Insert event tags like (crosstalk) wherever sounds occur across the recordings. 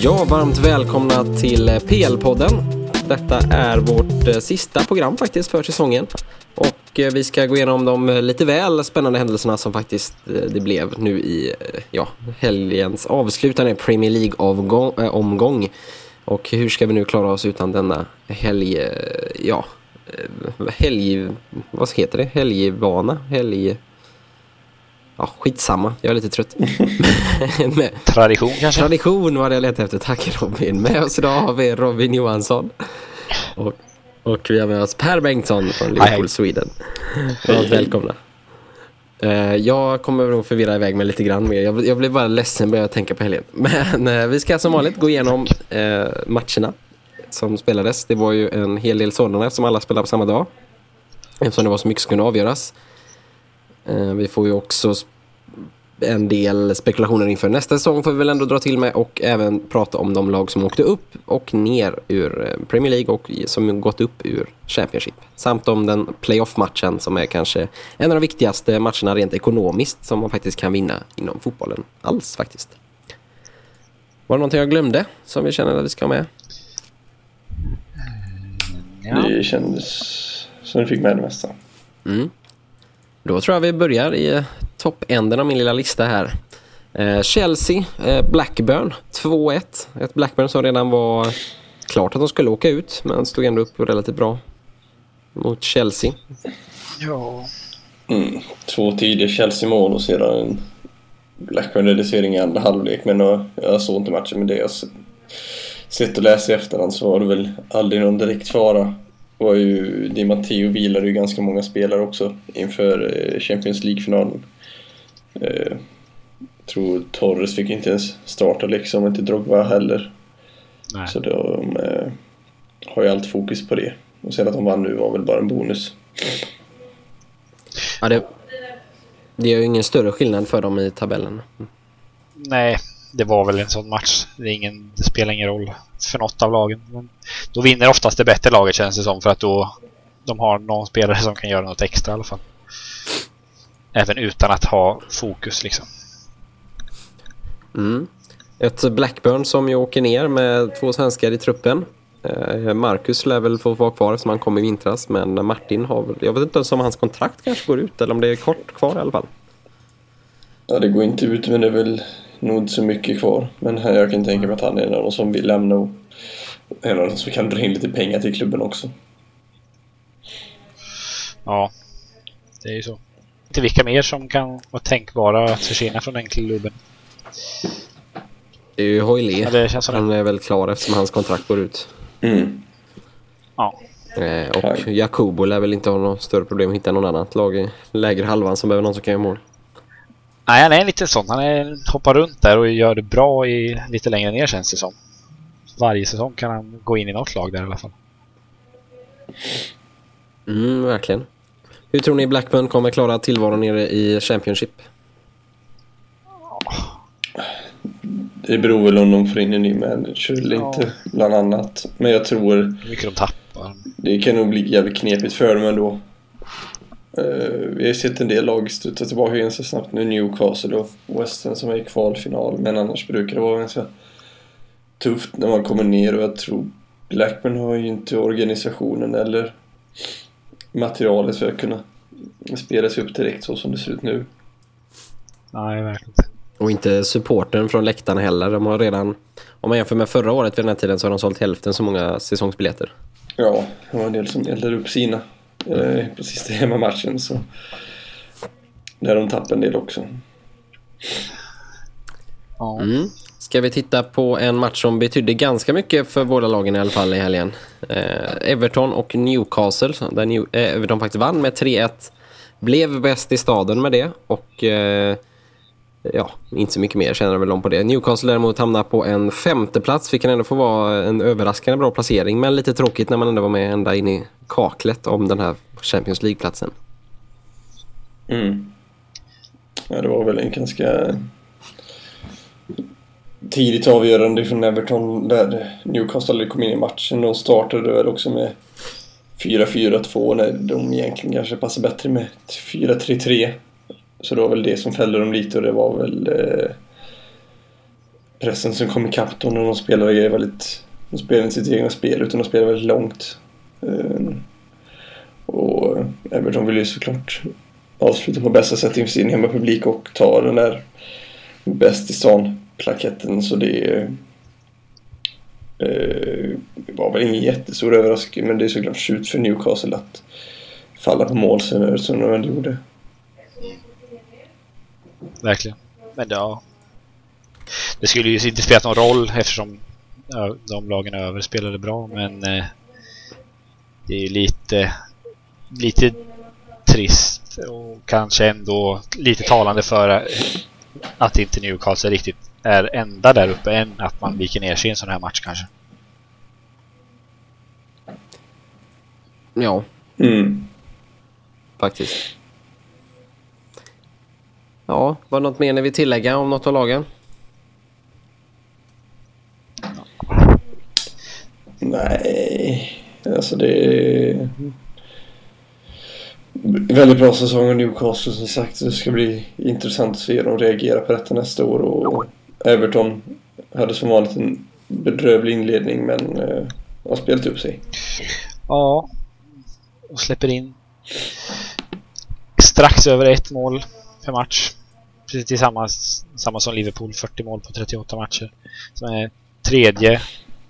Ja, varmt välkomna till eh, PL-podden. Detta är vårt eh, sista program faktiskt för säsongen. Och eh, vi ska gå igenom de lite väl spännande händelserna som faktiskt det blev nu i ja, helgens avslutande Premier League-omgång. Och hur ska vi nu klara oss utan denna helg... Ja, helg... Vad heter det? Helgvana? Helg... Ja, skitsamma. Jag är lite trött. (laughs) Tradition kanske? Tradition var det jag letade efter. Tack Robin. Med oss idag har vi Robin Johansson. Och, och vi har med oss Per Bengtsson från Liverpool Sweden. Varmt välkomna. Uh, jag kommer nog förvirra iväg mig lite grann mer. Jag, jag blir bara ledsen börjar tänka på helgen. (laughs) Men uh, vi ska som vanligt gå igenom uh, matcherna som spelades. Det var ju en hel del sådana eftersom alla spelade på samma dag. Eftersom det var så mycket som kunde avgöras. Eh, vi får ju också en del spekulationer inför nästa säsong får vi väl ändå dra till med och även prata om de lag som åkte upp och ner ur eh, Premier League och som gått upp ur Championship. Samt om den playoff-matchen som är kanske en av de viktigaste matcherna rent ekonomiskt som man faktiskt kan vinna inom fotbollen alls faktiskt. Var det någonting jag glömde som vi känner att vi ska ha med? Ja. Det kändes som du fick med det mesta. Mm. Då tror jag vi börjar i toppänden av min lilla lista här. Eh, Chelsea, eh, Blackburn 2-1. Ett Blackburn som redan var klart att de skulle åka ut men stod ändå upp relativt bra mot Chelsea. Ja. Mm, två tidiga Chelsea-mål och sedan en Blackburn-reducering i andra halvlek. Men jag såg inte matchen med det jag sett och läst i efterhand så var det väl aldrig någon direkt fara var ju Di Matteo vilade ju ganska många spelare också inför eh, Champions League-finalen. Eh, tror Torres fick inte ens starta liksom, inte Drogba heller. Nej. Så de eh, har ju allt fokus på det. Och sen att de vann nu var väl bara en bonus. Ja, det, det är ju ingen större skillnad för dem i tabellen. Nej, det var väl en sån match. Det, ingen, det spelar ingen roll för något av lagen. Men då vinner oftast det bättre laget känns det som för att då de har någon spelare som kan göra något extra i alla fall. Även utan att ha fokus liksom. Mm. Ett Blackburn som ju åker ner med två svenskar i truppen. Eh, Marcus lär väl få vara kvar eftersom han kom i vintras men Martin har väl, jag vet inte om hans kontrakt kanske går ut eller om det är kort kvar i alla fall. Ja det går inte ut men det är väl nog inte så mycket kvar. Men jag kan tänka mig att han är en av de som vill lämna och en av de som kan dra in lite pengar till klubben också. Ja, det är ju så. Inte vilka mer som kan vara tänkbara att försvinna från den klubben. Det är ju Hoyle. Ja, han är väl klar eftersom hans kontrakt går ut. Mm. Ja. Eh, och Jakobo lär väl inte ha något större problem att hitta någon annat lag i lägre halvan som behöver någon som kan göra mål. Nej, han är lite sån. Han är, hoppar runt där och gör det bra i lite längre ner känns det som. Varje säsong kan han gå in i något lag där i alla fall. Mm, verkligen. Hur tror ni Blackburn kommer klara tillvaron nere i Championship? Det beror väl om de får in en ny manager eller ja. inte, bland annat. Men jag tror... Hur mycket de tappar. Det kan nog bli jävligt knepigt för dem ändå. Uh, vi har sett en del lag studsa tillbaka ganska snabbt nu, Newcastle och West Ham som är i kvalfinal, men annars brukar det vara ganska tufft när man kommer ner och jag tror Blackburn har ju inte organisationen eller materialet för att kunna spela sig upp direkt så som det ser ut nu. Nej, verkligen. Och inte supporten från läktarna heller. De har redan, om man jämför med förra året vid den här tiden så har de sålt hälften så många säsongsbiljetter. Ja, det var en del som eldade upp sina eh, på sista (laughs) hemmamatchen. Så där de tappade en del också. Mm. Ska vi titta på en match som betydde ganska mycket för båda lagen i alla fall i helgen. Eh, Everton och Newcastle, där New eh, Everton faktiskt vann med 3-1. Blev bäst i staden med det och eh, ja, inte så mycket mer känner väl om på det. Newcastle däremot hamnar på en femte plats, vilket ändå får vara en överraskande bra placering. Men lite tråkigt när man ändå var med ända in i kaklet om den här Champions League-platsen. Mm. Ja, det var väl en ganska tidigt avgörande från Everton där Newcastle kom in i matchen. De startade väl också med 4-4-2 när de egentligen kanske passar bättre med 4-3-3. Så det var väl det som fällde dem lite och det var väl... Eh, pressen som kom ikapp dem när de spelade väldigt... De spelade inte sitt egna spel utan de spelade väldigt långt. Eh, och Everton ville ju såklart avsluta på bästa sätt inför sin hemmapublik och ta den där bäst i stan-plaketten så det eh, var väl ingen jättestor överraskning men det är såklart skjut för Newcastle att falla på mål sen som de ändå gjorde. Verkligen. Men ja. Det skulle ju inte spela någon roll eftersom de lagen över spelade bra men eh, det är lite lite trist och kanske ändå lite talande för att inte Newcastle riktigt är enda där uppe än att man viker ner sig i en sån här match kanske. Ja. Mm. Faktiskt. Ja, var det något mer ni vill tillägga om något av lagen? Nej, alltså det väldigt bra säsong av Newcastle som sagt. Det ska bli intressant att se dem reagera på detta nästa år. Och Everton hade som vanligt en bedrövlig inledning men eh, har spelat upp sig. Ja, och släpper in strax över ett mål per match. Precis tillsammans samma som Liverpool, 40 mål på 38 matcher. Som är tredje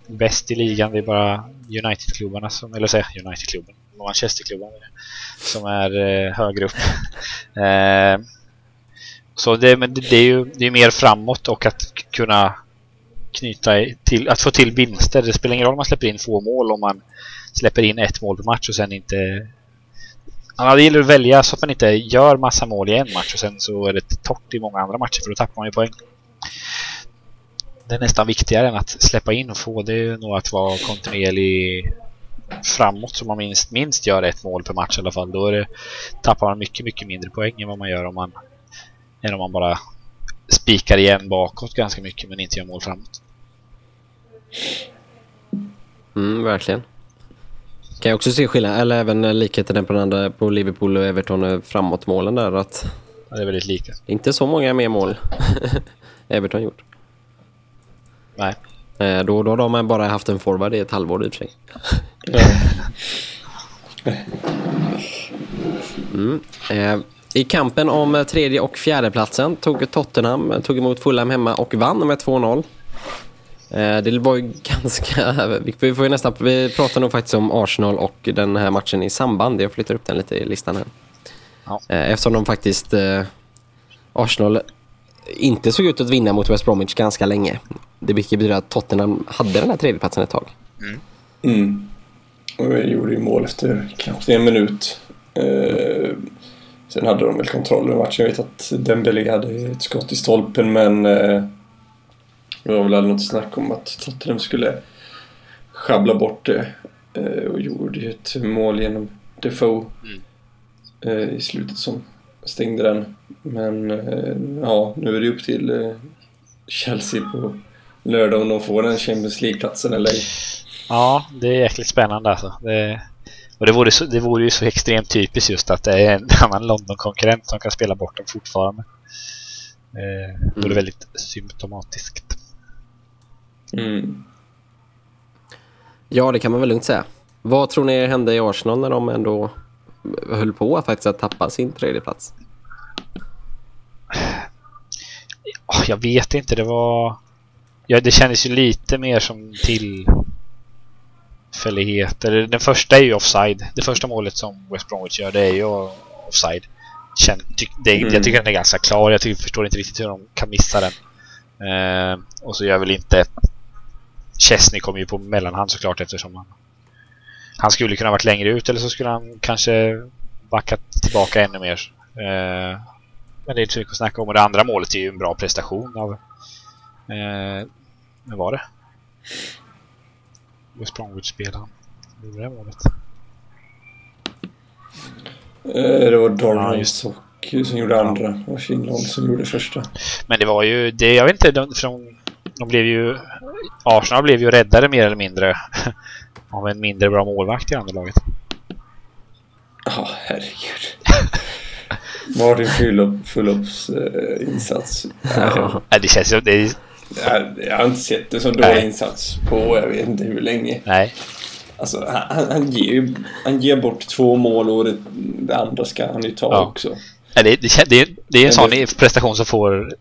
bäst i ligan. Det är bara United-klubbarna som, eller säga United-klubben, Manchester-klubben som är eh, högre upp. (laughs) eh, så det, men det, det, är ju det är mer framåt och att kunna knyta till, att få till vinster. Det spelar ingen roll om man släpper in få mål om man släpper in ett mål per match och sen inte han det gäller att välja så att man inte gör massa mål i en match och sen så är det torrt i många andra matcher för då tappar man ju poäng. Det är nästan viktigare än att släppa in och få. Det är nog att vara kontinuerlig framåt så man minst, minst gör ett mål per match i alla fall. Då är det, tappar man mycket, mycket mindre poäng än vad man gör om man, än om man bara spikar igen bakåt ganska mycket men inte gör mål framåt. Mm, verkligen. Kan jag också se skillnad, eller även likheten på, den andra, på Liverpool och Everton framåt-målen där att... Ja, det är väldigt lika. Inte så många mer mål (laughs) Everton gjort. Nej. Eh, då, då har man bara haft en forward i ett halvår i och för sig. (laughs) Mm. Eh, I kampen om tredje och fjärde platsen tog Tottenham tog emot Fulham hemma och vann med 2-0. Eh, det var ju (laughs) ganska... Vi, får ju nästan, vi pratar nog faktiskt om Arsenal och den här matchen i samband. Jag flyttar upp den lite i listan här. Ja. Eh, eftersom de faktiskt... Eh, Arsenal inte såg ut att vinna mot West Bromwich ganska länge. Det vilket betyder att Tottenham hade den här tredjeplatsen ett tag. Mm. Mm. Och vi gjorde ju mål efter knappt en minut. Eh, sen hade de väl kontroll över matchen. Jag vet att Dembele hade ett skott i stolpen men eh, det var väl aldrig något snack om att Tottenham skulle schabbla bort det. Eh, och gjorde ju ett mål genom Defoe mm. eh, i slutet som stängde den. Men eh, ja, nu är det upp till eh, Chelsea på lördag om de får den Champions League-platsen eller ej. Ja, det är jäkligt spännande alltså. Det, och det vore, så, det vore ju så extremt typiskt just att det är en (laughs) annan London-konkurrent som kan spela bort dem fortfarande. Det vore mm. väldigt symptomatiskt. Mm. Ja, det kan man väl lugnt säga. Vad tror ni hände i Arsenal när de ändå höll på att faktiskt att tappa sin tredje plats? Jag vet inte, det var... Ja, det kändes ju lite mer som tillfälligheter. Den första är ju offside. Det första målet som West Bromwich gör, det är ju offside. Känn, det, mm. Jag tycker den är ganska klar. Jag tycker, förstår inte riktigt hur de kan missa den. Eh, och så gör väl inte... Chesney kommer ju på mellanhand såklart eftersom han... Han skulle kunna varit längre ut eller så skulle han kanske backat tillbaka ännu mer. Eh, men det är inte så mycket att snacka om. Och det andra målet är ju en bra prestation av... Eh, vad var det? West Bromwich-spelaren. Gjorde det målet? Eh, det var Darmans ja, och som gjorde andra och Finland som gjorde första. Men det var ju, det, jag vet inte, de, de, de blev ju... Arsenal blev ju räddare mer eller mindre (laughs) av en mindre bra målvakt i andra laget. Ja, oh, herregud. Martin Fullops uh, insats. Ja. det känns ju... Det, Jag, har inte sett en så dålig insats på jag vet inte hur länge. Nej. Alltså, han, han, ger ju han ger bort två mål och det, det andra ska han ju ta ja. också. Ja, det, det, det, det är en sån prestation som får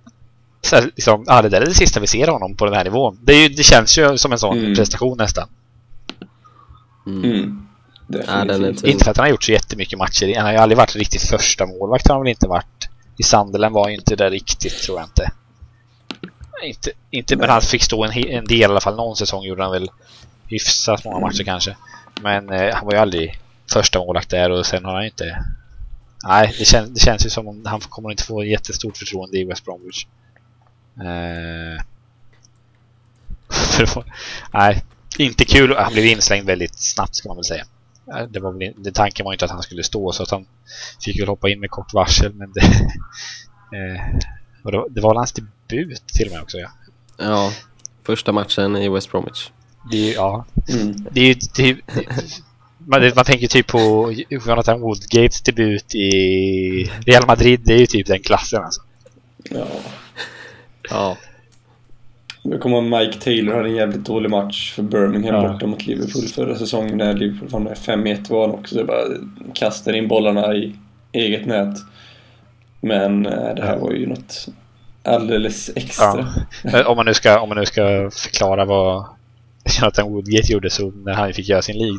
så här, liksom, ah, det där är det sista vi ser honom på den här nivån. Det, är, det känns ju som en sån mm. prestation nästan. Mm. Mm. Ja, inte för att han har gjort så jättemycket matcher. Han har ju aldrig varit riktigt första målvakt har han väl inte varit. I Sandelen var ju inte det riktigt, tror jag inte. Inte, inte men han fick stå en, en del i alla fall. Någon säsong gjorde han väl hyfsat många matcher mm. kanske. Men eh, han var ju aldrig första målvakt där och sen har han inte... Nej, det, kän, det känns ju som om han kommer inte få jättestort förtroende i West Bromwich. Eh, (laughs) nej, inte kul. Han blev inslängd väldigt snabbt ska man väl säga. Det var väl, det, tanken var inte att han skulle stå så att han fick väl hoppa in med kort varsel men det, (laughs) eh, och det, det var hans debut till och med också ja. Ja, första matchen i West Bromwich. Det är, ja, mm. det är, det är, man, man tänker typ på Jonathan Woodgates debut i Real Madrid. Det är ju typ den klassen alltså. Ja. Ja. Nu kommer Mike Taylor hade en jävligt dålig match för Birmingham ja. borta mot Liverpool förra säsongen när Liverpool var med 5-1 var också. Så bara kastade in bollarna i eget nät. Men eh, det här var ju något alldeles extra. Ja. Om, man nu ska, om man nu ska förklara vad Jonathan Woodgate gjorde så när han fick göra sin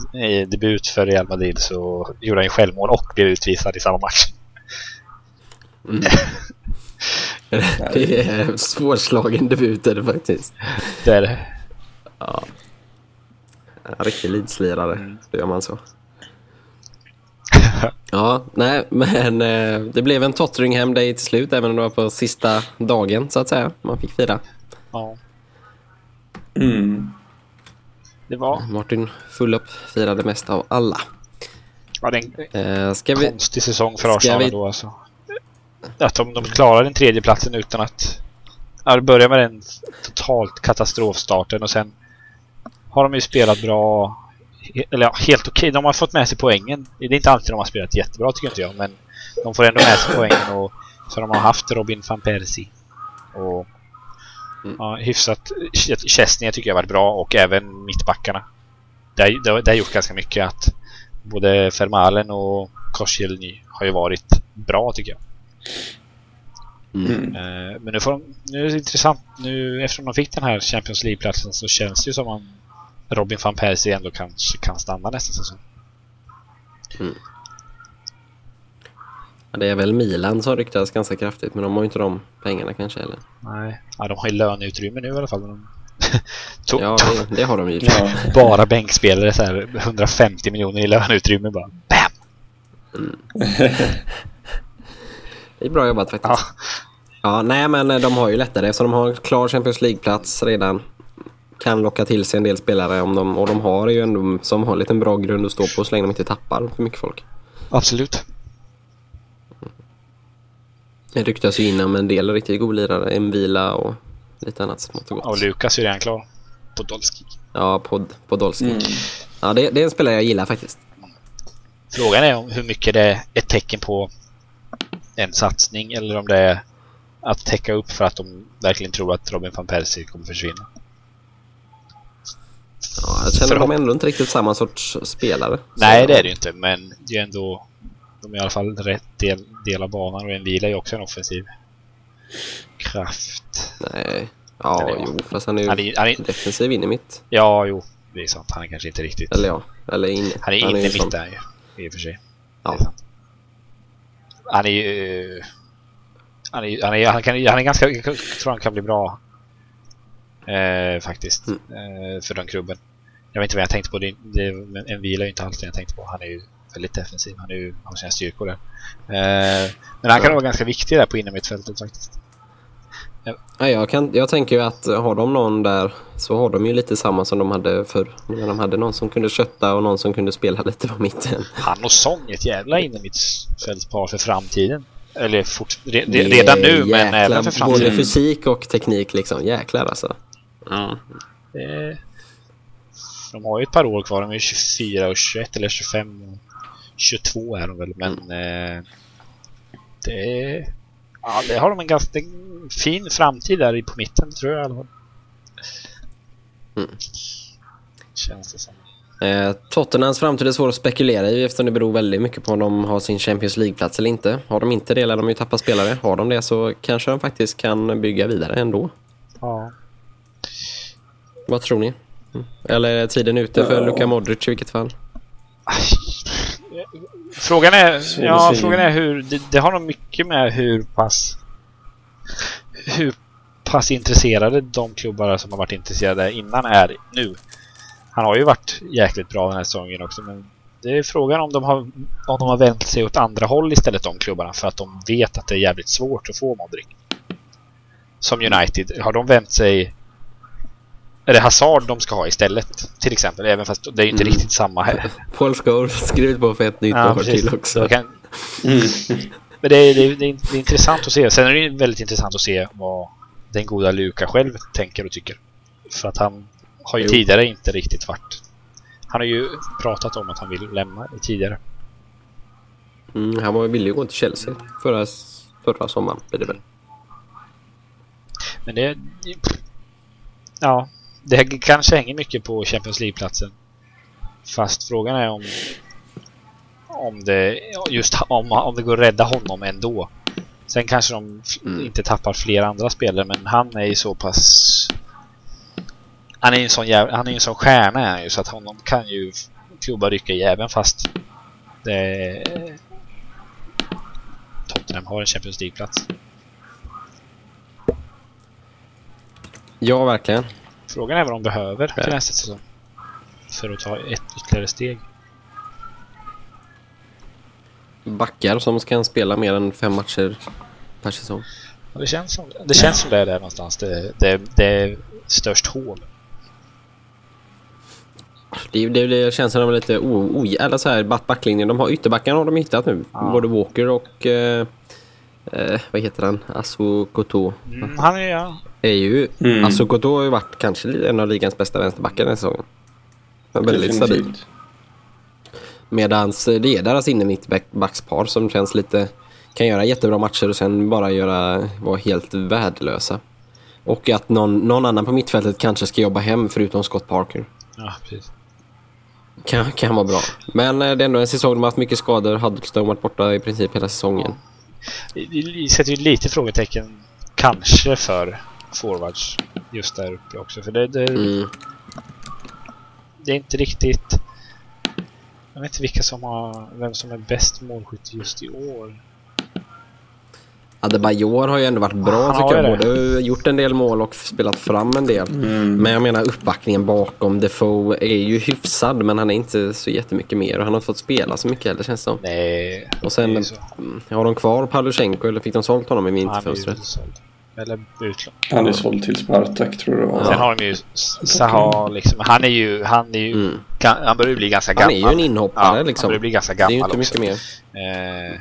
debut för Real Madrid så gjorde han ju självmål och blev utvisad i samma match. Mm. (laughs) (laughs) det är svårslagen debut är det faktiskt. Det är det. Ja. En riktig lidslirare, mm. gör man så. (laughs) ja, nej, men eh, det blev en Tottenham Day till slut, även om det var på sista dagen så att säga. Man fick fira. Ja. Mm. Det var... Martin Fullup firade mest av alla. Ja, det är en eh, ska konstig vi... säsong för Arsenal vi... då alltså att de, de klarar den tredje platsen utan att ja, börja med den totalt katastrofstarten och sen har de ju spelat bra eller ja, helt okej. Okay. De har fått med sig poängen. Det är inte alltid de har spelat jättebra tycker inte jag, men de får ändå med sig poängen och så de har haft Robin van Persie och mm. ja, hyfsat Chesney tycker jag har varit bra och även mittbackarna. Det, det, det har gjort ganska mycket att både Fermalen och Koscielny har ju varit bra tycker jag. Mm. Eh, men nu, får de, nu är det intressant. Nu eftersom de fick den här Champions League-platsen så känns det ju som om Robin van Persie ändå kanske kan stanna nästa säsong. Mm. Ja, det är väl Milan som ryktas ganska kraftigt men de har ju inte de pengarna kanske eller? Nej, ja, de har ju löneutrymme nu i alla fall. De (laughs) ja, det, det, har de ju. Ja. (laughs) Bara bänkspelare så här 150 miljoner i löneutrymme bara. BAM! Mm. (laughs) Det är bra jobbat faktiskt. Ja. ja, nej men de har ju lättare så de har klar Champions League-plats redan. Kan locka till sig en del spelare om de, och de har ju ändå som har en liten bra grund att stå på så länge de inte tappar för mycket folk. Absolut. Det ryktas ju in om en del riktigt god lirare. En vila och lite annat smått och gott. och Lukas är redan klar. Podolski. Ja, pod, Podolski. Mm. Ja, det, det, är en spelare jag gillar faktiskt. Frågan är hur mycket det är ett tecken på en satsning eller om det är att täcka upp för att de verkligen tror att Robin van Persie kommer försvinna. Ja, jag känner att de ändå inte riktigt samma sorts spelare. Nej, det är det ju inte, men det är ändå de är i alla fall rätt del, del av banan och en vila är ju också en offensiv kraft. Nej, ja, jo, fast han är ju han är, han är, defensiv in i mitt. Ja, jo, det är sant. Han är kanske inte riktigt... Eller ja, eller in, Han är inne i mitt där ju, i och för sig. Ja han är ju... Han är, han är, han kan, han är ganska... Jag tror han kan bli bra. Eh, faktiskt. Mm. Eh, för den klubben. Jag vet inte vad jag tänkte på. Det, det, en vila är ju inte alls det jag tänkte på. Han är ju väldigt defensiv. Han är ju, har sina styrkor där. Eh, men han kan vara ganska viktig där på innermittfältet faktiskt. Ja, jag, kan, jag tänker ju att har de någon där så har de ju lite samma som de hade förr. När de hade någon som kunde kötta och någon som kunde spela (laughs) lite på mitten. Han och Sång ett jävla innermittfältspar för framtiden. Eller fort, re, redan nu jäkla, men även för framtiden. Både fysik och teknik liksom. Jäklar alltså. Ja. Det, de har ju ett par år kvar. De är 24 och 21 eller 25 och 22 är de väl. Men mm. eh, det, ja, det har de en ganska fin framtid där på mitten tror jag. Mm. Känns det som. Eh, Tottenhams framtid är svår att spekulera i eftersom det beror väldigt mycket på om de har sin Champions League-plats eller inte. Har de inte det lär de ju tappa spelare. Har de det så kanske de faktiskt kan bygga vidare ändå. Ja. Vad tror ni? Mm. Eller är tiden ute för ja. Luka Modric i vilket fall? Frågan är, ja, frågan är hur... Det, det, har nog mycket med hur pass... Hur pass intresserade de klubbar som har varit intresserade innan är nu. Han har ju varit jäkligt bra den här säsongen också men det är frågan om de har, om de har vänt sig åt andra håll istället de klubbarna för att de vet att det är jävligt svårt att få Modric. Som United, har de vänt sig är det Hazard de ska ha istället till exempel? Även fast det är inte mm. riktigt samma här. Paul Scholes skrivit på för ett nytt ja, år till också. Kan... Mm. Men det är, det, är, det är, intressant att se. Sen är det väldigt intressant att se vad den goda Luka själv tänker och tycker. För att han har ju jo. tidigare inte riktigt varit... Han har ju pratat om att han vill lämna tidigare. Mm, han var villig att gå till Chelsea förra, förra sommaren. Blir det väl. Men det... Ja, det kanske hänger mycket på Champions League-platsen. Fast frågan är om om det just om, om det går att rädda honom ändå. Sen kanske de mm. inte tappar fler andra spelare men han är ju så pass han är ju en sån jävla, han är en sån stjärna är ju så att honom kan ju klubba rycka i även fast det Tottenham har en Champions League-plats. Ja, verkligen. Frågan är vad de behöver till nästa säsong. För att ta ett ytterligare steg. Backar som kan spela mer än fem matcher per säsong. Ja, det känns som det, känns som det är där någonstans. Det, det, det är störst hål. Det, det, det känns som de är lite o, o, så här backlinjen. De har ytterbackarna har de hittat nu. Ja. Både Walker och eh, eh, vad heter han? Asu Koto. Mm, han är ja. Är ju, mm. Asu Koto har ju varit kanske en av ligans bästa vänsterbackar den här säsongen. Väldigt stabil. Medans det är deras innermittbackspar som känns lite... Kan göra jättebra matcher och sen bara göra, vara helt värdelösa. Och att någon, någon annan på mittfältet kanske ska jobba hem förutom Scott Parker. Ja, precis. Kan, kan vara bra. Men eh, det är ändå en säsong de har haft mycket skador. Huddlestone varit borta i princip hela säsongen. Vi sätter ju lite frågetecken kanske för forwards just där uppe också. För det, det, mm. det är inte riktigt... Jag vet inte vilka som har, vem som är bäst målskytt just i år. Adebayor har ju ändå varit bra tycker jag. Både gjort en del mål och spelat fram en del. Mm. Men jag menar uppbackningen bakom Defoe är ju hyfsad men han är inte så jättemycket mer och han har inte fått spela så mycket heller känns det som. Nej. Och sen har de kvar Pavlyuchenko eller fick de sålt honom i vinterfönstret? Eller utlån. Han är såld till Spartak tror jag var. Sen har de ju Zaha liksom. Han är ju, han är ju, mm. han börjar bli ganska gammal. Han är ju en inhoppare ja, liksom. Han börjar bli ganska gammal Det är ju inte också. mycket mer.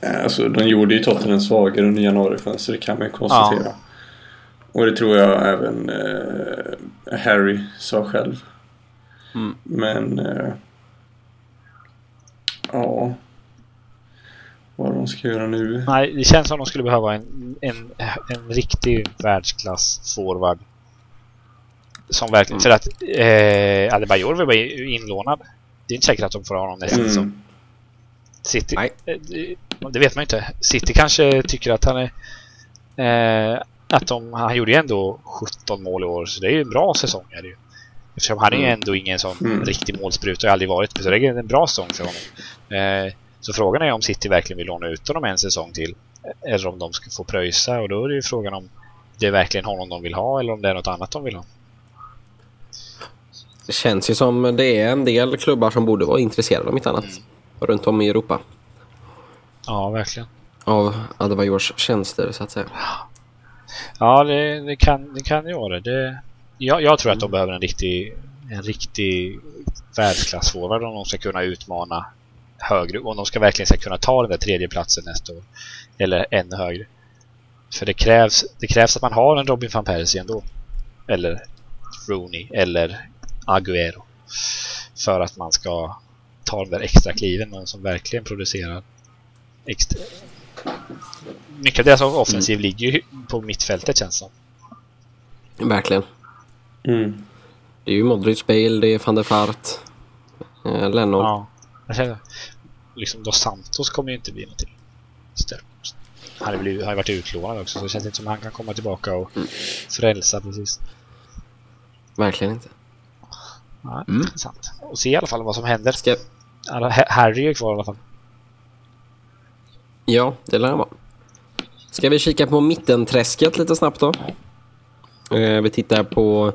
Eh, alltså, de gjorde ju Tottenham svagare under januarifönstret, det kan man ju konstatera. Ja. Och det tror jag även eh, Harry sa själv. Mm. Men... Eh, ja... Vad de ska göra nu? Nej, det känns som att de skulle behöva en, en, en riktig världsklass forward. Som verkligen... Mm. För att eh, Adebayor var inlånad. Det är inte säkert att de får ha honom nästa mm. säsong. City, Nej. Eh, det vet man inte. City kanske tycker att han är... Eh, att de, han gjorde ju ändå 17 mål i år, så det är ju en bra säsong. Är det ju. Eftersom han är ju mm. ändå ingen sån mm. riktig målspruta och aldrig varit. Så det är en bra säsong för honom. Eh, så frågan är om City verkligen vill låna ut honom en säsong till. Eller om de ska få pröjsa och då är det ju frågan om det är verkligen honom de vill ha eller om det är något annat de vill ha. Det känns ju som det är en del klubbar som borde vara intresserade om inte annat. Mm runt om i Europa. Ja, verkligen. Av Adebayors tjänster så att säga. Ja, det, det kan det kan göra det. Jag, jag tror att de behöver en riktig en riktig världsklassforward om de ska kunna utmana högre. Om de ska verkligen ska kunna ta den där tredje platsen nästa år. Eller ännu högre. För det krävs, det krävs att man har en Robin van Persie ändå. Eller Rooney eller Aguero. För att man ska tar de där extra kliven men som verkligen producerar extra. Mycket av deras offensiv mm. ligger ju på mittfältet känns som. Verkligen. Mm. Det är ju Modric, Bale, det är van der Fart, eh, Lennon. Ja, liksom Dos Santos kommer ju inte bli någonting Han har ju varit utlånad också så det känns inte som att han kan komma tillbaka och mm. frälsa precis. Verkligen inte. Ja, mm. Intressant. Och se i alla fall vad som händer. Ska... Alla, Harry är kvar i alla fall. Ja, det lär han vara. Ska vi kika på mittenträsket lite snabbt då? Eh, vi tittar på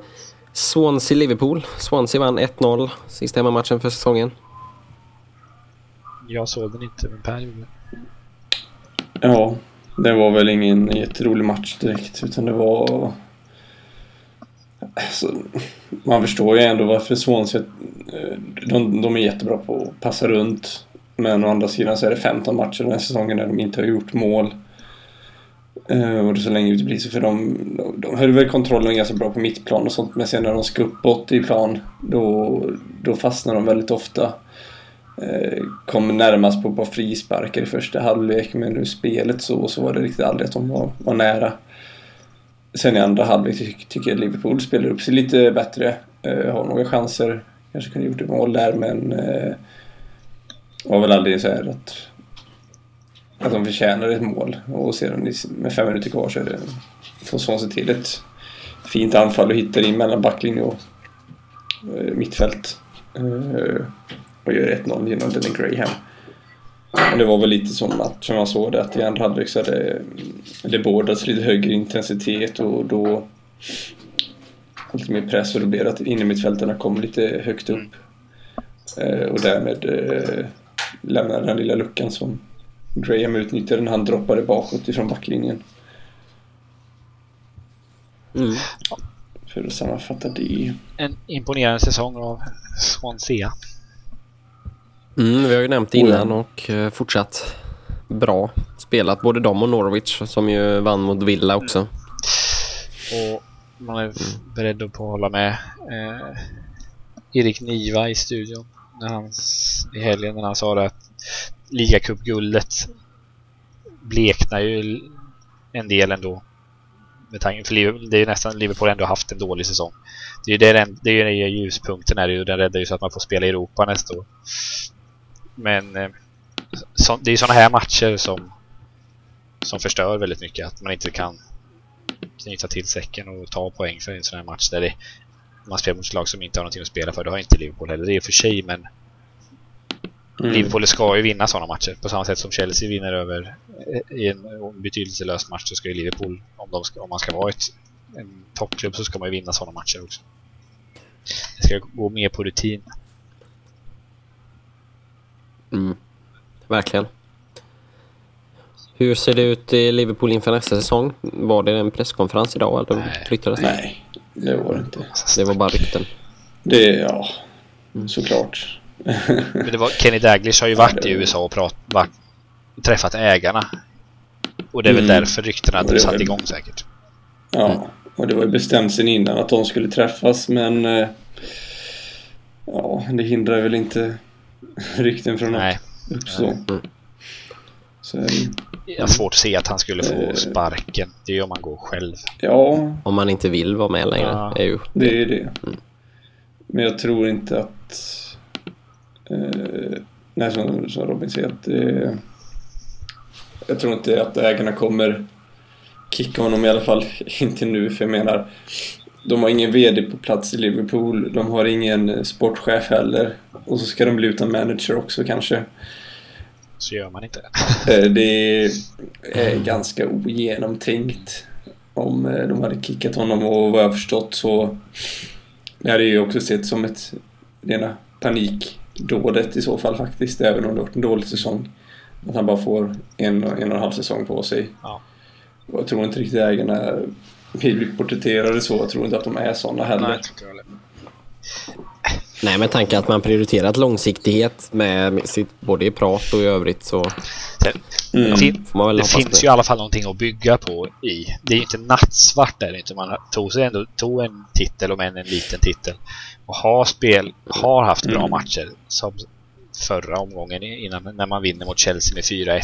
Swansea-Liverpool. Swansea vann 1-0 sista hemmamatchen för säsongen. Jag såg den inte, men Per gjorde Ja, det var väl ingen jätterolig match direkt, utan det var... Alltså, man förstår ju ändå varför Swansea... Eh, de, de är jättebra på att passa runt. Men å andra sidan så är det 15 matcher den här säsongen där de inte har gjort mål. Uh, och det så länge det blir så för de, de, de höll väl kontrollen ganska bra på mittplan och sånt men sen när de ska uppåt i plan då, då fastnar de väldigt ofta. Eh, kom närmast på, på frisparkar i första halvlek men nu spelet så, så var det riktigt aldrig att de var, var nära. Sen i andra halvlek tycker jag att Liverpool spelar upp sig lite bättre. Eh, har några chanser. Kanske kunde gjort ett mål där men eh, var väl aldrig så här att att de förtjänar ett mål. Och sedan med fem minuter kvar så är det, får Swansea till ett fint anfall och hittar in mellan backlinje och eh, mittfält. Eh, och gör 1-0 genom Denny Graham. Och det var väl lite som matchen man såg det att i andra halvlek så hade det bådats lite högre intensitet och då lite mer press och då blev det att innermittfältarna kom lite högt upp. Eh, och därmed eh, lämnade den lilla luckan som Graham utnyttjade när han droppade bakåt ifrån backlinjen. Mm. För att sammanfatta det. En imponerande säsong av Swansea. Mm, vi har ju nämnt innan och eh, fortsatt bra spelat. Både de och Norwich som ju vann mot Villa också. Mm. Och man är mm. beredd att hålla med eh, Erik Niva i studion när han, i helgen när han sa det att ligacupguldet bleknar ju en del ändå. Med tanke, för det är ju nästan Liverpool ändå haft en dålig säsong. Det är ju den, det är ju ljuspunkten är det ju. Den räddar ju så att man får spela i Europa nästa år. Men eh, så, det är sådana här matcher som som förstör väldigt mycket. Att man inte kan knyta till säcken och ta poäng för en sån här match där det, man spelar mot ett lag som inte har någonting att spela för. Det har inte Liverpool heller. Det är för sig men Mm. Liverpool ska ju vinna sådana matcher på samma sätt som Chelsea vinner över eh, i en betydelselös match så ska ju Liverpool, om, de ska, om man ska vara ett, en toppklubb så ska man ju vinna sådana matcher också. Det ska gå mer på rutin. Mm. Verkligen. Hur ser det ut i Liverpool inför nästa säsong? Var det en presskonferens idag eller Nej. flyttades Nej, det var det inte. Det var bara rykten. Det, ja, mm. såklart. Men det var, Kenny Daglish har ju varit i USA och prat, varit, träffat ägarna. Och det är väl mm. därför ryktena hade satt igång säkert. Ja, och det var ju bestämt sen innan att de skulle träffas men eh, ja, det hindrar väl inte (laughs) rykten från att uppstå. Mm. Så, jag har svårt att se att han skulle få eh, sparken. Det är om man går själv. Ja. Om man inte vill vara med längre. Ja. Är ju... Det är det. Mm. Men jag tror inte att Eh, nej, som, som Robin säger att eh, jag tror inte att ägarna kommer kicka honom i alla fall (laughs) inte nu för jag menar de har ingen VD på plats i Liverpool, de har ingen sportchef heller och så ska de bli utan manager också kanske. Så gör man inte. Eh, (laughs) det är ganska ogenomtänkt om eh, de hade kickat honom och vad jag förstått så det hade ju också sett som ett rena panik dådet i så fall faktiskt, även om det varit en dålig säsong. Att han bara får en, en och en halv säsong på sig. Ja. Jag tror inte riktigt ägarna vill bli porträtterade så. Jag tror inte att de är sådana heller. Nej, jag Nej, med tanke att man prioriterat långsiktighet med sitt både i prat och i övrigt så mm. Det finns med. ju i alla fall någonting att bygga på i. Det är ju inte nattsvart där inte. Man tog sig ändå tog en titel om än en liten titel och har spel, har haft bra mm. matcher som förra omgången innan när man vinner mot Chelsea med 4-1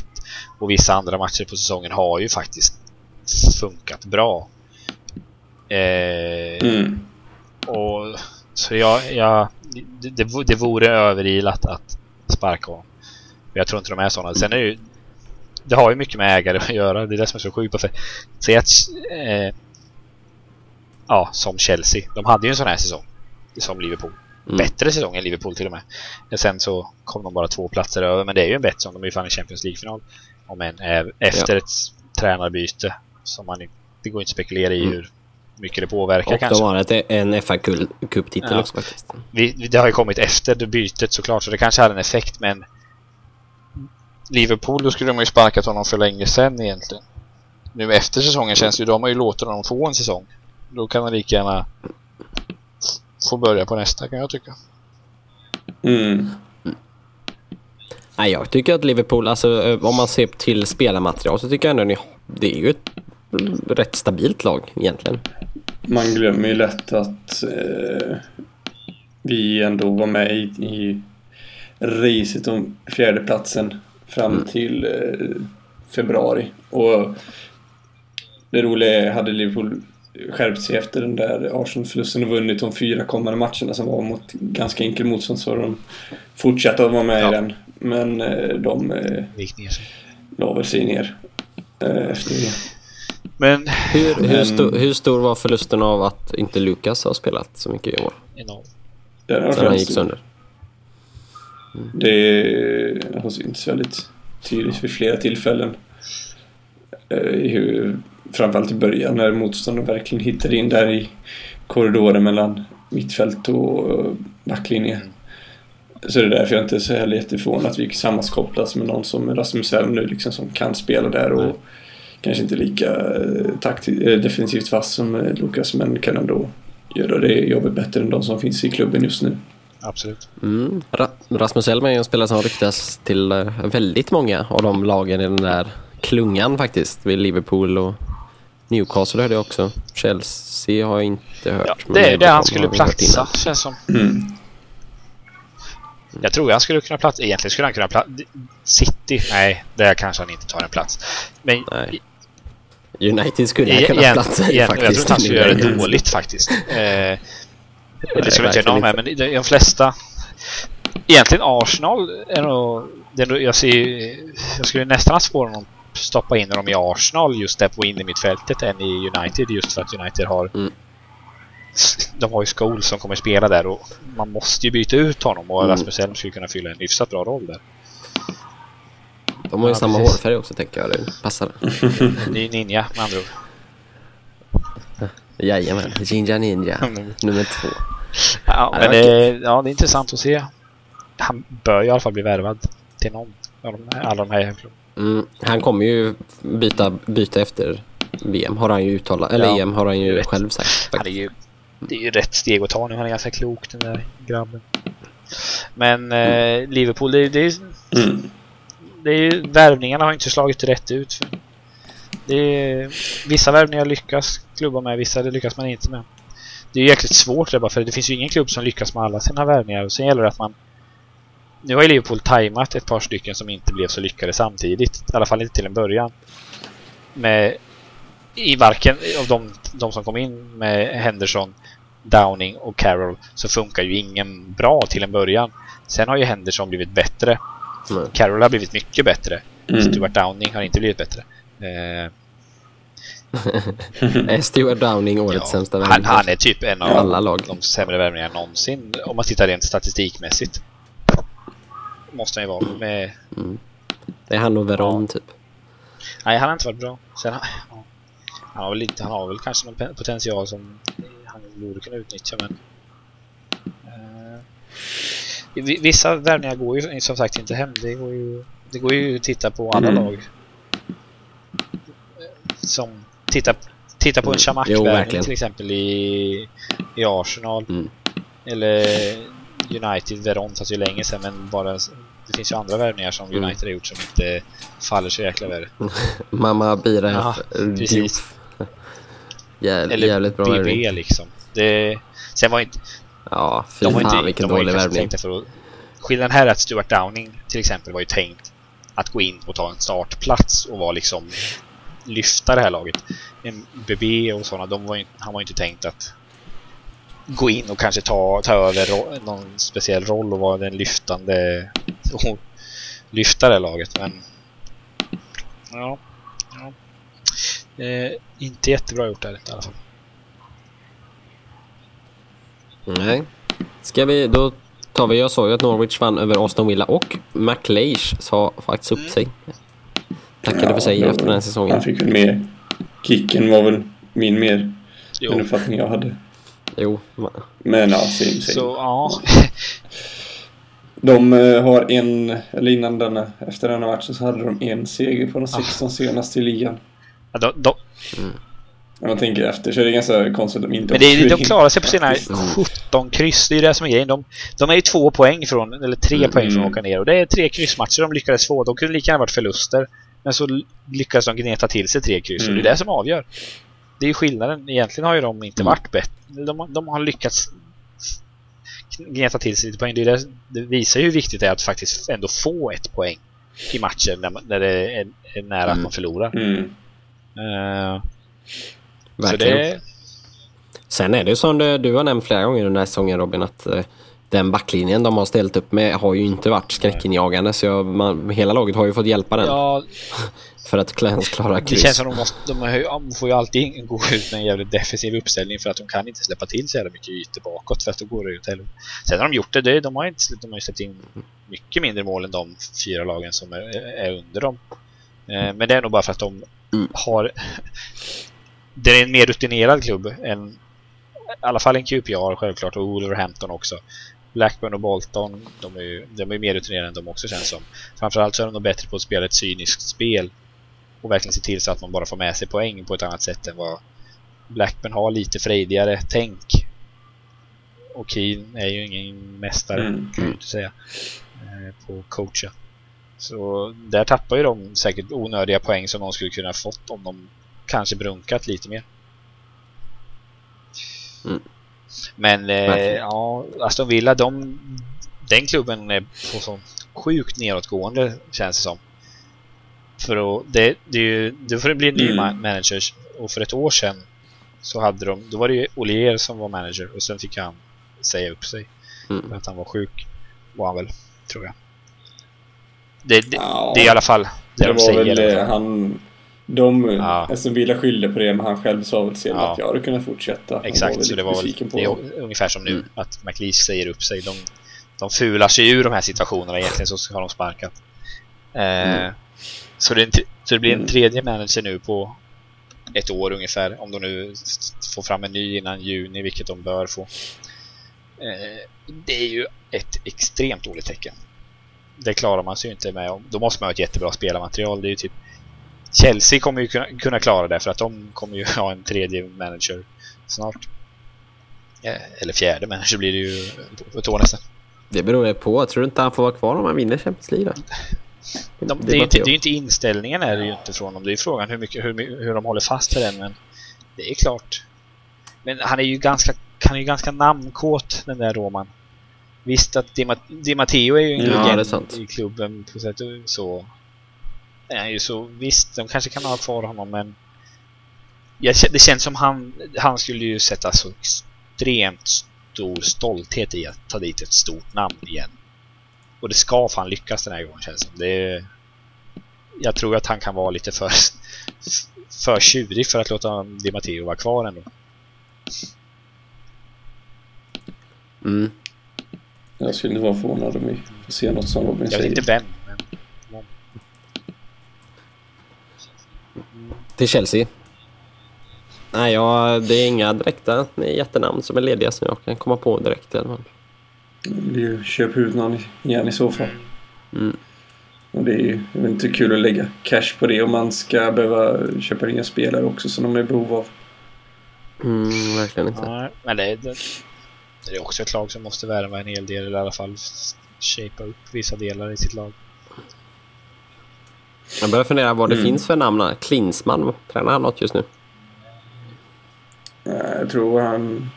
och vissa andra matcher på säsongen har ju faktiskt funkat bra. Eh, mm. Och så jag, jag det, det, vore överilat att sparka honom. Jag tror inte de är sådana. Sen är det ju det har ju mycket med ägare att göra. Det är det som är så sjukt. För säg att eh, ja, som Chelsea. De hade ju en sån här säsong som Liverpool. Mm. Bättre säsong än Liverpool till och med. Sen så kom de bara två platser över. Men det är ju en bättre säsong. De är ju fan i Champions League-final. Om än efter ja. ett tränarbyte. Som man, det går inte att spekulera i mm. hur mycket det påverkar och kanske. Och de har ett, en fa Cup-titel ja. också faktiskt. Vi, det har ju kommit efter det bytet såklart. Så det kanske hade en effekt. Men Liverpool, då skulle de ju sparkat honom för länge sedan egentligen. Nu efter säsongen känns det ju, de har ju låtit honom få en säsong. Då kan han lika gärna få börja på nästa kan jag tycka. Mm. Nej, jag tycker att Liverpool, alltså eh, om man ser till spelarmaterial så tycker jag ändå att det är ju ett rätt stabilt lag egentligen. Man glömmer ju lätt att eh, vi ändå var med i, i racet om fjärdeplatsen fram mm. till eh, februari. Och det roliga är, hade Liverpool skärpt sig efter den där Arsenal-förlusten och vunnit de fyra kommande matcherna som var mot ganska enkel motstånd så de fortsatt att vara med ja. i den. Men eh, de eh, la väl sig ner eh, efter det. Men hur, hur, stor, hur stor var förlusten av att inte Lukas har spelat så mycket i år? Enorm. Sen han gick sönder. Mm. Det har synts väldigt tydligt vid flera tillfällen. Eh, hur framförallt i början när motståndaren verkligen hittade in där i korridoren mellan mittfält och backlinje. Så det är därför jag inte är så heller jätteförvånad att vi sammankopplas med någon som Rasmus Elm nu liksom som kan spela där och. Kanske inte lika eh, takti- eh, defensivt fast som eh, Lukas men kan ändå göra det jobbet bättre än de som finns i klubben just nu. Absolut. Mm. Ra Rasmus Elm är en spelare som ryktas till väldigt många av de lagen i den där klungan faktiskt vid Liverpool och Newcastle hörde jag också. Chelsea har jag inte hört. Ja, det är det han skulle platsa, känns som. Mm. Jag tror han skulle kunna platsa. Egentligen skulle han kunna platsa. City? Nej, där kanske han inte tar en plats. Men... Nej. United skulle han kunna platsa i faktiskt. Jag tror skulle göra det (laughs) dåligt faktiskt. Eh, det skulle inte någon med, men de flesta... Egentligen Arsenal är nog... jag, ser, jag skulle nästan ha spårat någon stoppa in dem i Arsenal just där på in i mittfältet än i United just för att United har mm. de har ju Scholes som kommer spela där och man måste ju byta ut honom och mm. Rasmus Elm skulle kunna fylla en hyfsat bra roll där. De har ju ja, samma precis. hårfärg också tänker jag, det passar. (laughs) Ny ninja med andra ord. Jajamän, Jinja Ninja, (laughs) mm. nummer två. Ja, men det, ja, det är intressant att se. Han bör ju i alla fall bli värvad till någon av de här, alla de här Mm, han kommer ju byta, byta efter VM har han ju uttalat, eller ja, EM har han ju själv sagt. Han är ju, det är ju rätt steg att ta nu, han är ganska klok den där grabben. Men mm. eh, Liverpool, det, det, är, mm det är ju, värvningarna har inte slagit rätt ut. Det är, vissa värvningar lyckas klubbar med, vissa det lyckas man inte med. Det är ju jäkligt svårt det bara för det finns ju ingen klubb som lyckas med alla sina värvningar sen gäller det att man nu har ju Liverpool tajmat ett par stycken som inte blev så lyckade samtidigt. I alla fall inte till en början. Med i varken av de, de som kom in med Henderson, Downing och Carroll så funkar ju ingen bra till en början. Sen har ju Henderson blivit bättre. Mm. Carroll har blivit mycket bättre. Mm. Stuart Downing har inte blivit bättre. Eh, (laughs) är Stuart Downing årets ja, sämsta värvning? Han, han, är typ en av alla lag. de sämre värvningarna någonsin om man tittar rent statistikmässigt måste han ju vara. Med... Mm. Det är han och Veron ja. typ. Nej, han har inte varit bra. Sen, ja, han, har väl inte, han har väl kanske någon potential som han borde kunna utnyttja, men... Eh, vissa värvningar går ju som sagt inte hem. Det går ju, det går ju att titta på alla mm. lag. Som titta, titta på en Chamak-värvning till exempel i, i Arsenal. Mm. Eller United, Veron fanns ju länge sedan men bara det finns ju andra värvningar som mm. United har gjort som inte faller så jäkla väl. (laughs) Mamma Bira ja, precis. (laughs) Jäv, Eller jävligt bra värvning. liksom. Det, sen var inte... Ja, fy fan inte, vilken dålig värvning. Skillnaden här är att Stuart Downing till exempel var ju tänkt att gå in och ta en startplats och vara liksom lyfta det här laget. En BB och sådana, de var ju, han var ju inte tänkt att gå in och kanske ta, ta över någon speciell roll och vara den lyftande och lyfta det laget. Men ja, ja. Eh, inte jättebra gjort där i alla fall. Nej. Ska vi, då tar vi, jag sa ju att Norwich vann över Aston Villa och McLeish sa faktiskt upp sig. Tackade ja, för sig efter den här säsongen. Han fick väl mer. Kicken var väl min mer jo. den uppfattning jag hade. Jo. Men ja, sim, sim. Så, ja. (laughs) De uh, har en, eller innan denna, efter denna matchen så hade de en seger på de 16 ah. senaste i ligan. Ja, då, då. Mm. När man tänker efter så är det ganska konstigt att de inte Men det är, de klarar sig på sina 17 kryss, det är det som är grejen. De, de är ju två poäng från, eller tre mm. poäng från att åka ner. Och det är tre kryssmatcher de lyckades få. De kunde lika gärna varit förluster. Men så lyckades de gneta till sig tre kryss. Mm. Och det är det som avgör. Det är skillnaden. Egentligen har ju de inte mm. varit bättre. De, de har lyckats gneta till sig lite poäng. Det, det, det, visar ju hur viktigt det är att faktiskt ändå få ett poäng i matcher när, när det är, är nära mm. att man förlorar. Mm. Uh, Verkligen. Det... Sen är det ju som du, har nämnt flera gånger den här säsongen Robin att uh, den backlinjen de har ställt upp med har ju inte varit skräckinjagande så jag, man, hela laget har ju fått hjälpa den. Ja, (laughs) för att ens klara kryss. Det känns som de, måste, de, har, de får ju alltid gå ut med en jävligt defensiv uppställning för att de kan inte släppa till så jävla mycket ytor bakåt för att då går det inte heller. Sen har de gjort det, det de har inte de har ju släppt in mycket mindre mål än de fyra lagen som är, är under dem. Eh, men det är nog bara för att de mm. har det är en mer rutinerad klubb än i alla fall en QPR självklart och Wolverhampton också. Blackburn och Bolton, de är ju de är mer rutinerade än de också känns som. Framförallt så är de nog bättre på att spela ett cyniskt spel och verkligen se till så att man bara får med sig poäng på ett annat sätt än vad Blackburn har lite frejdigare tänk. Och Keen är ju ingen mästare, mm. kan jag inte säga, eh, på coacha. Så där tappar ju de säkert onödiga poäng som de skulle kunna fått om de kanske brunkat lite mer. Mm. Men eh, ja, Aston Villa, de, den klubben är på så sjukt nedåtgående känns det som. För att, det, det, är ju, då får det bli en ny mm. manager. Och för ett år sedan så hade de, då var det ju Olier som var manager och sen fick han säga upp sig. Mm. För att han var sjuk. Var han väl, tror jag. Det, det, ja, det är i alla fall det, det de var säger. Väl, eh, han, de, ja. Aston Villa skyllde på det men han själv sa väl senare ja. att jag hade kunnat fortsätta. Exakt, så det var väl, det är ungefär som nu mm. att McLeese säger upp sig. De, de fular sig ur de här situationerna egentligen så har de sparkat. Eh, mm. Så det, så det blir en mm. tredje manager nu på ett år ungefär. Om de nu får fram en ny innan juni, vilket de bör få. Eh, det är ju ett extremt dåligt tecken. Det klarar man sig ju inte med. Då måste man ha ett jättebra spelarmaterial. Det är ju typ Chelsea kommer ju kunna, kunna klara det för att de kommer ju (laughs) ha en tredje manager snart. Eh, eller fjärde manager blir det ju på tå nästan. Det beror på. Tror inte han får vara kvar om han vinner Champions League? De, det, är inte, det är inte inställningen är det ju inte från dem. Det är frågan hur, mycket, hur, hur de håller fast vid den. Men det är klart. Men han är ju ganska, han är ju ganska namnkåt den där Roman. Visst att Di Matteo är ju en ja, legend i klubben på sätt och så. Är ju så. Visst, de kanske kan ha kvar honom men jag, det känns som han, han skulle ju sätta så extremt stor stolthet i att ta dit ett stort namn igen. Och det ska fan lyckas den här gången känns det det Jag tror att han kan vara lite för för tjurig för att låta Di Matteo vara kvar ändå. Mm. Jag skulle inte vara förvånad om vi får se något som Robin säger. Jag vet inte vem. Men... Till Chelsea. Nej, ja, det är inga direkta jättenamn som är lediga som jag kan komma på direkt. Eller det är ju köp huvudnamn igen i så fall. Mm. Och det är ju inte kul att lägga cash på det om man ska behöva köpa nya spelare också som de är i behov av. Mm, verkligen inte. Ja, men det, det, det, är också ett lag som måste värva en hel del eller i alla fall shapea upp vissa delar i sitt lag. Jag börjar fundera vad det mm. finns för namn. Klinsman, tränar han något just nu? Jag tror han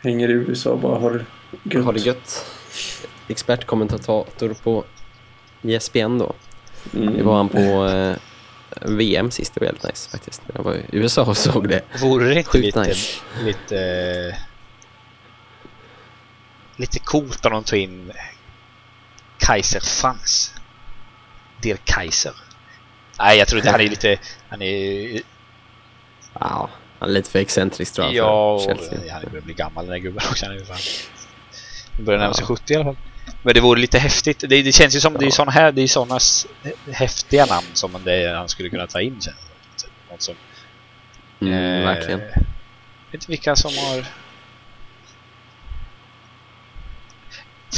hänger i USA och bara har Gött. Har det gött. Expertkommentator på ESPN då. Mm. Det var han på eh, VM sist. Det var väldigt nice faktiskt. Jag var i USA och såg det. Vore det inte lite, nice. lite lite coolt om de tog in Kaiser Fans. Der Kaiser. Nej, jag tror inte han är (laughs) lite... Han är... Ja, han är lite för excentrisk tror jag. Ja, han börjar bli gammal den där gubben också. Han börjar närma sig ja. 70 i alla fall. Men det vore lite häftigt. Det, det känns ju som ja. det är såna här, det är såna häftiga namn som det, han skulle kunna ta in. Något som... Mm, eh, verkligen. Vet inte vilka som har...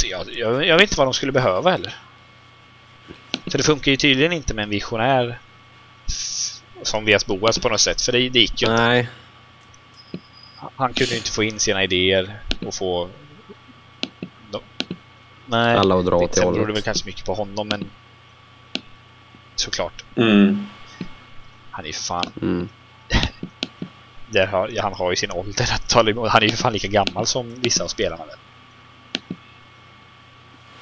Jag, jag, jag, vet inte vad de skulle behöva heller. För det funkar ju tydligen inte med en visionär som Vias Boas på något sätt, för det, det gick ju Nej. inte. Han kunde ju inte få in sina idéer och få... Nej, alla att dra åt det hållet. beror det väl kanske mycket på honom, men såklart. Mm. Han är ju fan... Mm. (laughs) har, han har ju sin ålder att tala emot. Han är ju fan lika gammal som vissa av spelarna där.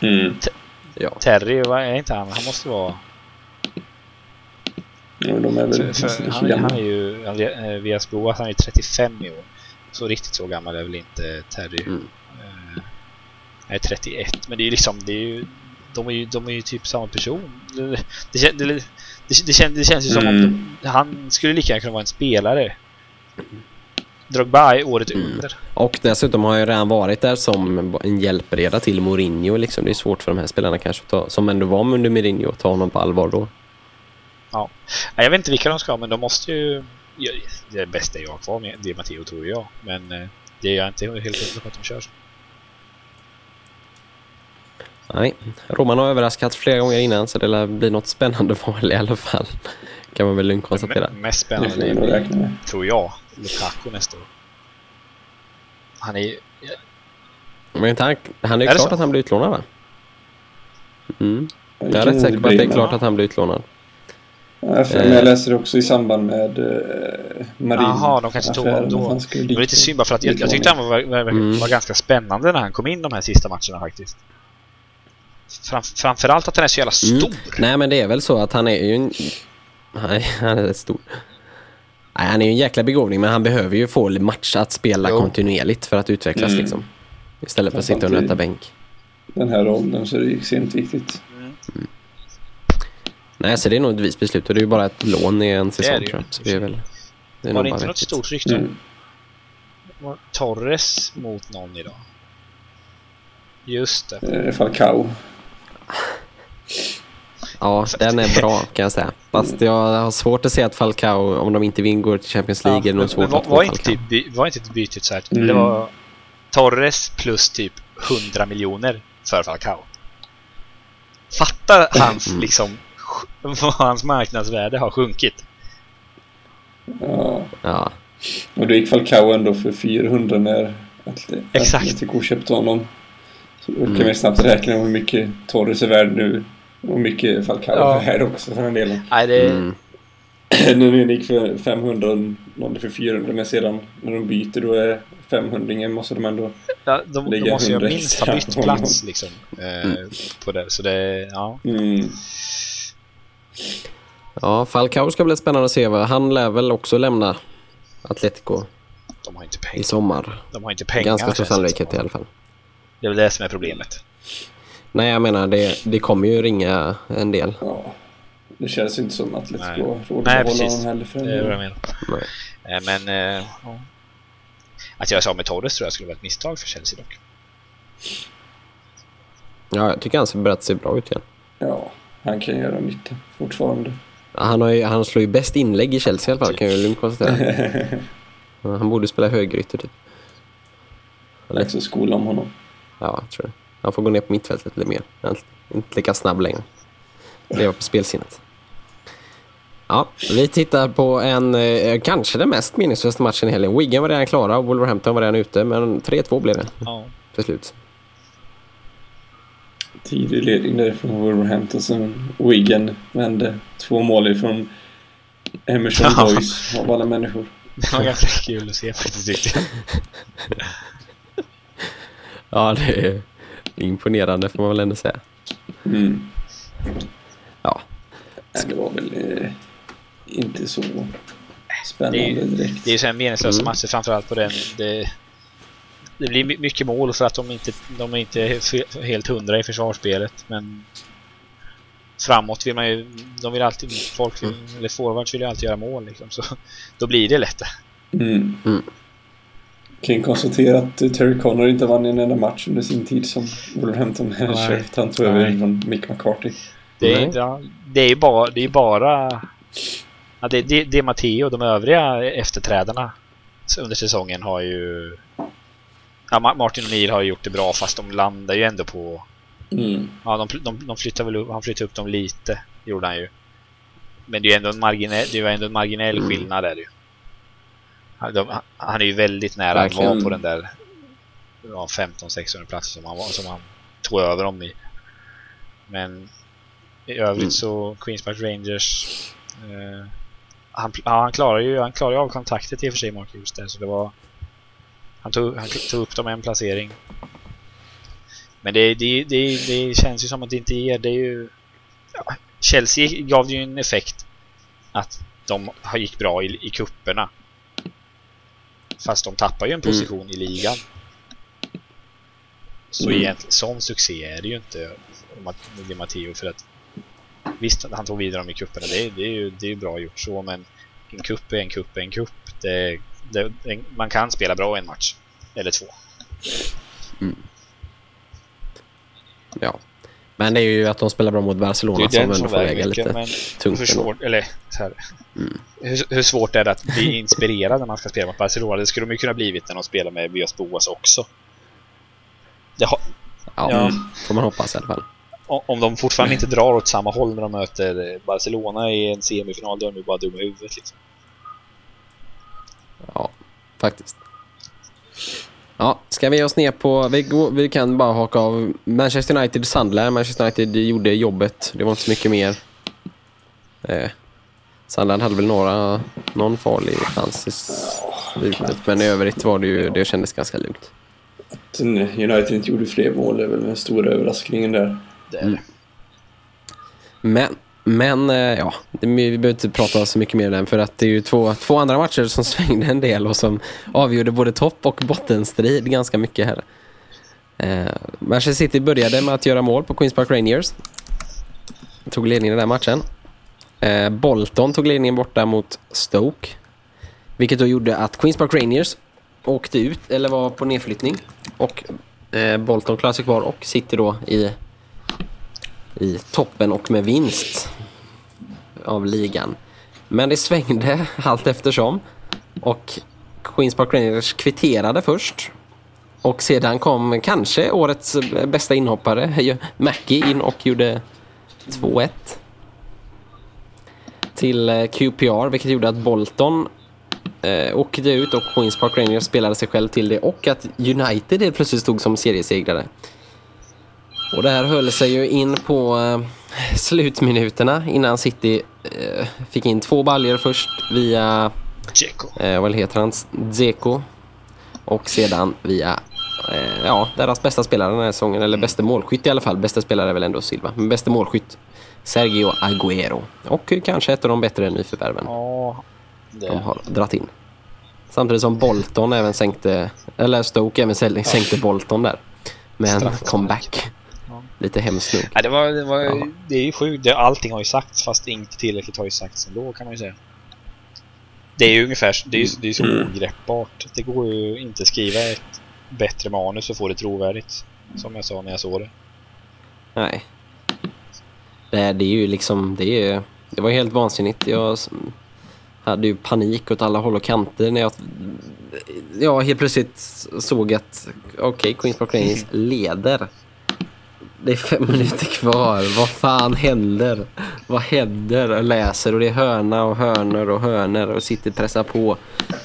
Mm. Ja. Terry, vad är inte han? Han måste vara... Jo, de är väl för, för han, han, är ju, eh, Vias Boas, han är 35 i år. Så riktigt så gammal är väl inte Terry. Mm. Uh, är 31, men det är ju liksom, det är ju, de är ju, de är ju typ samma person. Det, det, det, det, det, känns, det känns ju som mm. om de, han skulle lika gärna kunna vara en spelare. Drogba är året mm. under. Och dessutom har jag redan varit där som en hjälpreda till Mourinho. Liksom. Det är svårt för de här spelarna kanske att ta, som ändå var under Mourinho, att ta honom på allvar då. Ja. Jag vet inte vilka de ska, men de måste ju... Det bästa jag har kvar med det är Matteo, tror jag. Men eh, det är jag inte helt hundra på att de kör så. Nej, Roman har överraskat flera gånger innan så det lär bli något spännande val i alla fall. Kan man väl lugnt konstatera. Mest spännande är, tror jag, Lukaku nästa år. Han är Men inte han, han är ju är klart att han blir utlånad va? Mm. Jag är rätt säker på att det är klart att han blir utlånad. Ja, jag eh. läser det också i samband med eh, Marin. Jaha, de kanske tog honom då. Det var lite synd bara för att jag, jag tyckte han var, var, mm. var, ganska spännande när han kom in de här sista matcherna faktiskt. Fram, framförallt att han är så jävla mm. stor. Mm. Nej men det är väl så att han är ju en... Nej, (laughs) han är rätt stor. Nej, han är ju en jäkla begåvning men han behöver ju få matcha att spela jo. kontinuerligt för att utvecklas mm. liksom. Istället för att sitta och nöta bänk. Den här rollen så är det extremt viktigt. Mm. Nej, så det är nog ett vist beslut och det är ju bara ett lån i en säsong tror jag. Så det är väl, det är Var det inte något stort rykte? Mm. Torres mot någon idag? Just det. Eh, Falcao. Ja, den är bra kan jag säga. Fast jag har svårt att se att Falcao, om de inte vinner till Champions League, ja, är det nog svårt var, att få var inte typ, Var inte ett byte så här? Mm. Det var Torres plus typ 100 miljoner för Falcao. Fatta hans mm. liksom (laughs) hans marknadsvärde har sjunkit. Ja. ja. Och då gick Falcao ändå för 400 när Atletico köpte honom. Så då kan mm. man snabbt räkna hur mycket Torres är värd nu och mycket Falcao ja. är också för den delen. Nej, det... Mm. (clears throat) nu gick för 500, någon för 400, men sedan när de byter då är 500 måste de ändå ja, de, de måste ju minst ha bytt plats liksom. Eh, mm. På det, så det, ja. Mm. Ja, Falcao ska bli spännande att se. Han lär väl också lämna Atletico de har inte pengar. i sommar. De har inte pengar. Ganska stor sannolikhet i alla fall. Det är väl det som är problemet. Nej, jag menar det, det kommer ju ringa en del. Ja. Det känns inte som att Atletico råder att hålla honom heller för det är vad jag menar. Nej. Eh, men... Äh, ja. Att jag sa med Torres tror jag skulle vara ett misstag för Chelsea dock. Ja, jag tycker han ser börjat se bra ut igen. Ja, han kan göra nytta fortfarande. Han, har ju, han slår ju bäst inlägg i Chelsea i alla fall, kan jag lugnt konstatera. (laughs) han borde spela högerytter typ. Eller också skola om honom. Ja, jag tror det. Han får gå ner på mittfältet lite mer. Han är inte lika snabb längre. Leva på spelsinnet. Ja, vi tittar på en, eh, kanske den mest meningslösa matchen i helgen. Wigan var redan klara och Wolverhampton var redan ute, men 3-2 blev det ja. till slut. Tidig ledning där från Wolverhampton som Wigan vände. Två mål ifrån Emerson ja. Boys av alla människor. Det var ganska kul att se faktiskt tyckte (laughs) jag. ja, det är imponerande får man väl ändå säga. Mm. Ja. Det var väl eh, inte så spännande det är, direkt. Det är ju meningslösa mm. matcher framförallt på den. Det, det blir mycket mål för att de inte, de är inte helt hundra i försvarsspelet. Men framåt vill man ju, de vill alltid, folk vill, mm. eller forwards vill ju alltid göra mål liksom, så då blir det lätt. Mm. Mm. Kan konstatera att Terry Connor inte vann en enda match under sin tid som Wolverhampton manager. (laughs) Han tog över från Mick McCarthy. Det är, ja, det är bara, det är bara ja, det, det, det är Matteo och de övriga efterträdarna under säsongen har ju ja, Martin O'Neill har ju gjort det bra fast de landar ju ändå på mm. ja, de, de, de flyttar väl upp, han flyttar upp dem lite gjorde han ju men det är ju ändå en marginell, det är ändå en marginell mm. skillnad där ju de, han är ju väldigt nära Verkligen. att vara på den där ja, 15-600 platser som han, var, som han tog över dem i men i övrigt mm. så Queens Park Rangers eh, han, ja, han klarar ju han klarar ju av kontaktet i och för sig Mark Hughes där, så det var han tog, han tog upp dem en placering men det, det, det, det känns ju som att det inte ger det är ju ja, Chelsea gav ju en effekt att de gick bra i, i kupperna fast de tappar ju en mm. position mm. i ligan så mm. egentligen sån succé är det ju inte med Matteo för att Visst, han tog vidare dem i kupperna. Det, det, är ju det är bra gjort så, men en kupp är en kupp är en kupp. Det, det, man kan spela bra en match. Eller två. Mm. Ja. Men det är ju att de spelar bra mot Barcelona som ändå får väga lite men tungt. Hur svårt, eller, så här, mm. hur, hur, svårt är det att bli inspirerad när man ska spela mot Barcelona? Det skulle de ju kunna blivit när de spelar med Bios Boas också. Har, ja, ja, får man hoppas i alla fall om de fortfarande inte drar åt samma håll när de möter Barcelona i en semifinal, då är de ju bara dumma i huvudet liksom. Ja, faktiskt. Ja, ska vi ge oss ner på... Vi, går, vi kan bara haka av Manchester United Sandler. Manchester United gjorde jobbet. Det var inte så mycket mer. Eh, Sandland hade väl några, någon farlig chans i slutet. Men i övrigt var det ju, det kändes ganska lugnt. Att United inte gjorde fler mål är väl den stora överraskningen där. Det är mm. Men, men eh, ja, vi behöver inte prata så mycket mer om den för att det är ju två, två andra matcher som (laughs) svängde en del och som avgjorde både topp- och bottenstrid ganska mycket här. Eh, Manchester City började med att göra mål på Queens Park Rangers. Tog ledningen i den matchen. Eh, Bolton tog ledningen borta mot Stoke. Vilket då gjorde att Queens Park Rangers åkte ut, eller var på nedflyttning. Och eh, Bolton klarade sig kvar och City då i i toppen och med vinst av ligan. Men det svängde allt eftersom och Queens Park Rangers kvitterade först. Och sedan kom kanske årets bästa inhoppare, Mackie, in och gjorde 2-1 till eh, QPR, vilket gjorde att Bolton eh, åkte ut och Queens Park Rangers spelade sig själv till det och att United helt plötsligt stod som seriesegrare. Och det här höll sig ju in på eh, slutminuterna innan City eh, fick in två baljor först via... Eh, vad heter han? Dzeko. Och sedan via eh, ja, deras bästa spelare den här säsongen. Eller bästa målskytt i alla fall. Bästa spelare är väl ändå Silva. Men bästa målskytt Sergio Agüero. Och kanske ett av de bättre nyförvärven. Ja, det... De har dratt in. Samtidigt som Bolton även sänkte... Eller Stoke även sänkte Bolton där. Med en comeback. Lite hemskt nog. Ja, det, var, det, var, ja. det är ju sjukt. Allting har ju sagts fast inte tillräckligt har ju sagts ändå kan man ju säga. Det är ju ungefär det är, det är så mm. ogreppbart. Det går ju inte att skriva ett bättre manus och få det trovärdigt. Som jag sa när jag såg det. Nej. Det, är, det är ju liksom... Det, är, det var helt vansinnigt. Jag hade ju panik åt alla håll och kanter när jag ja, helt plötsligt såg att okej, okay, Queens Park Rangers leder det är fem minuter kvar. Vad fan händer? Vad händer? Jag läser och det är hörna och hörnor och hörnor och sitter pressar på.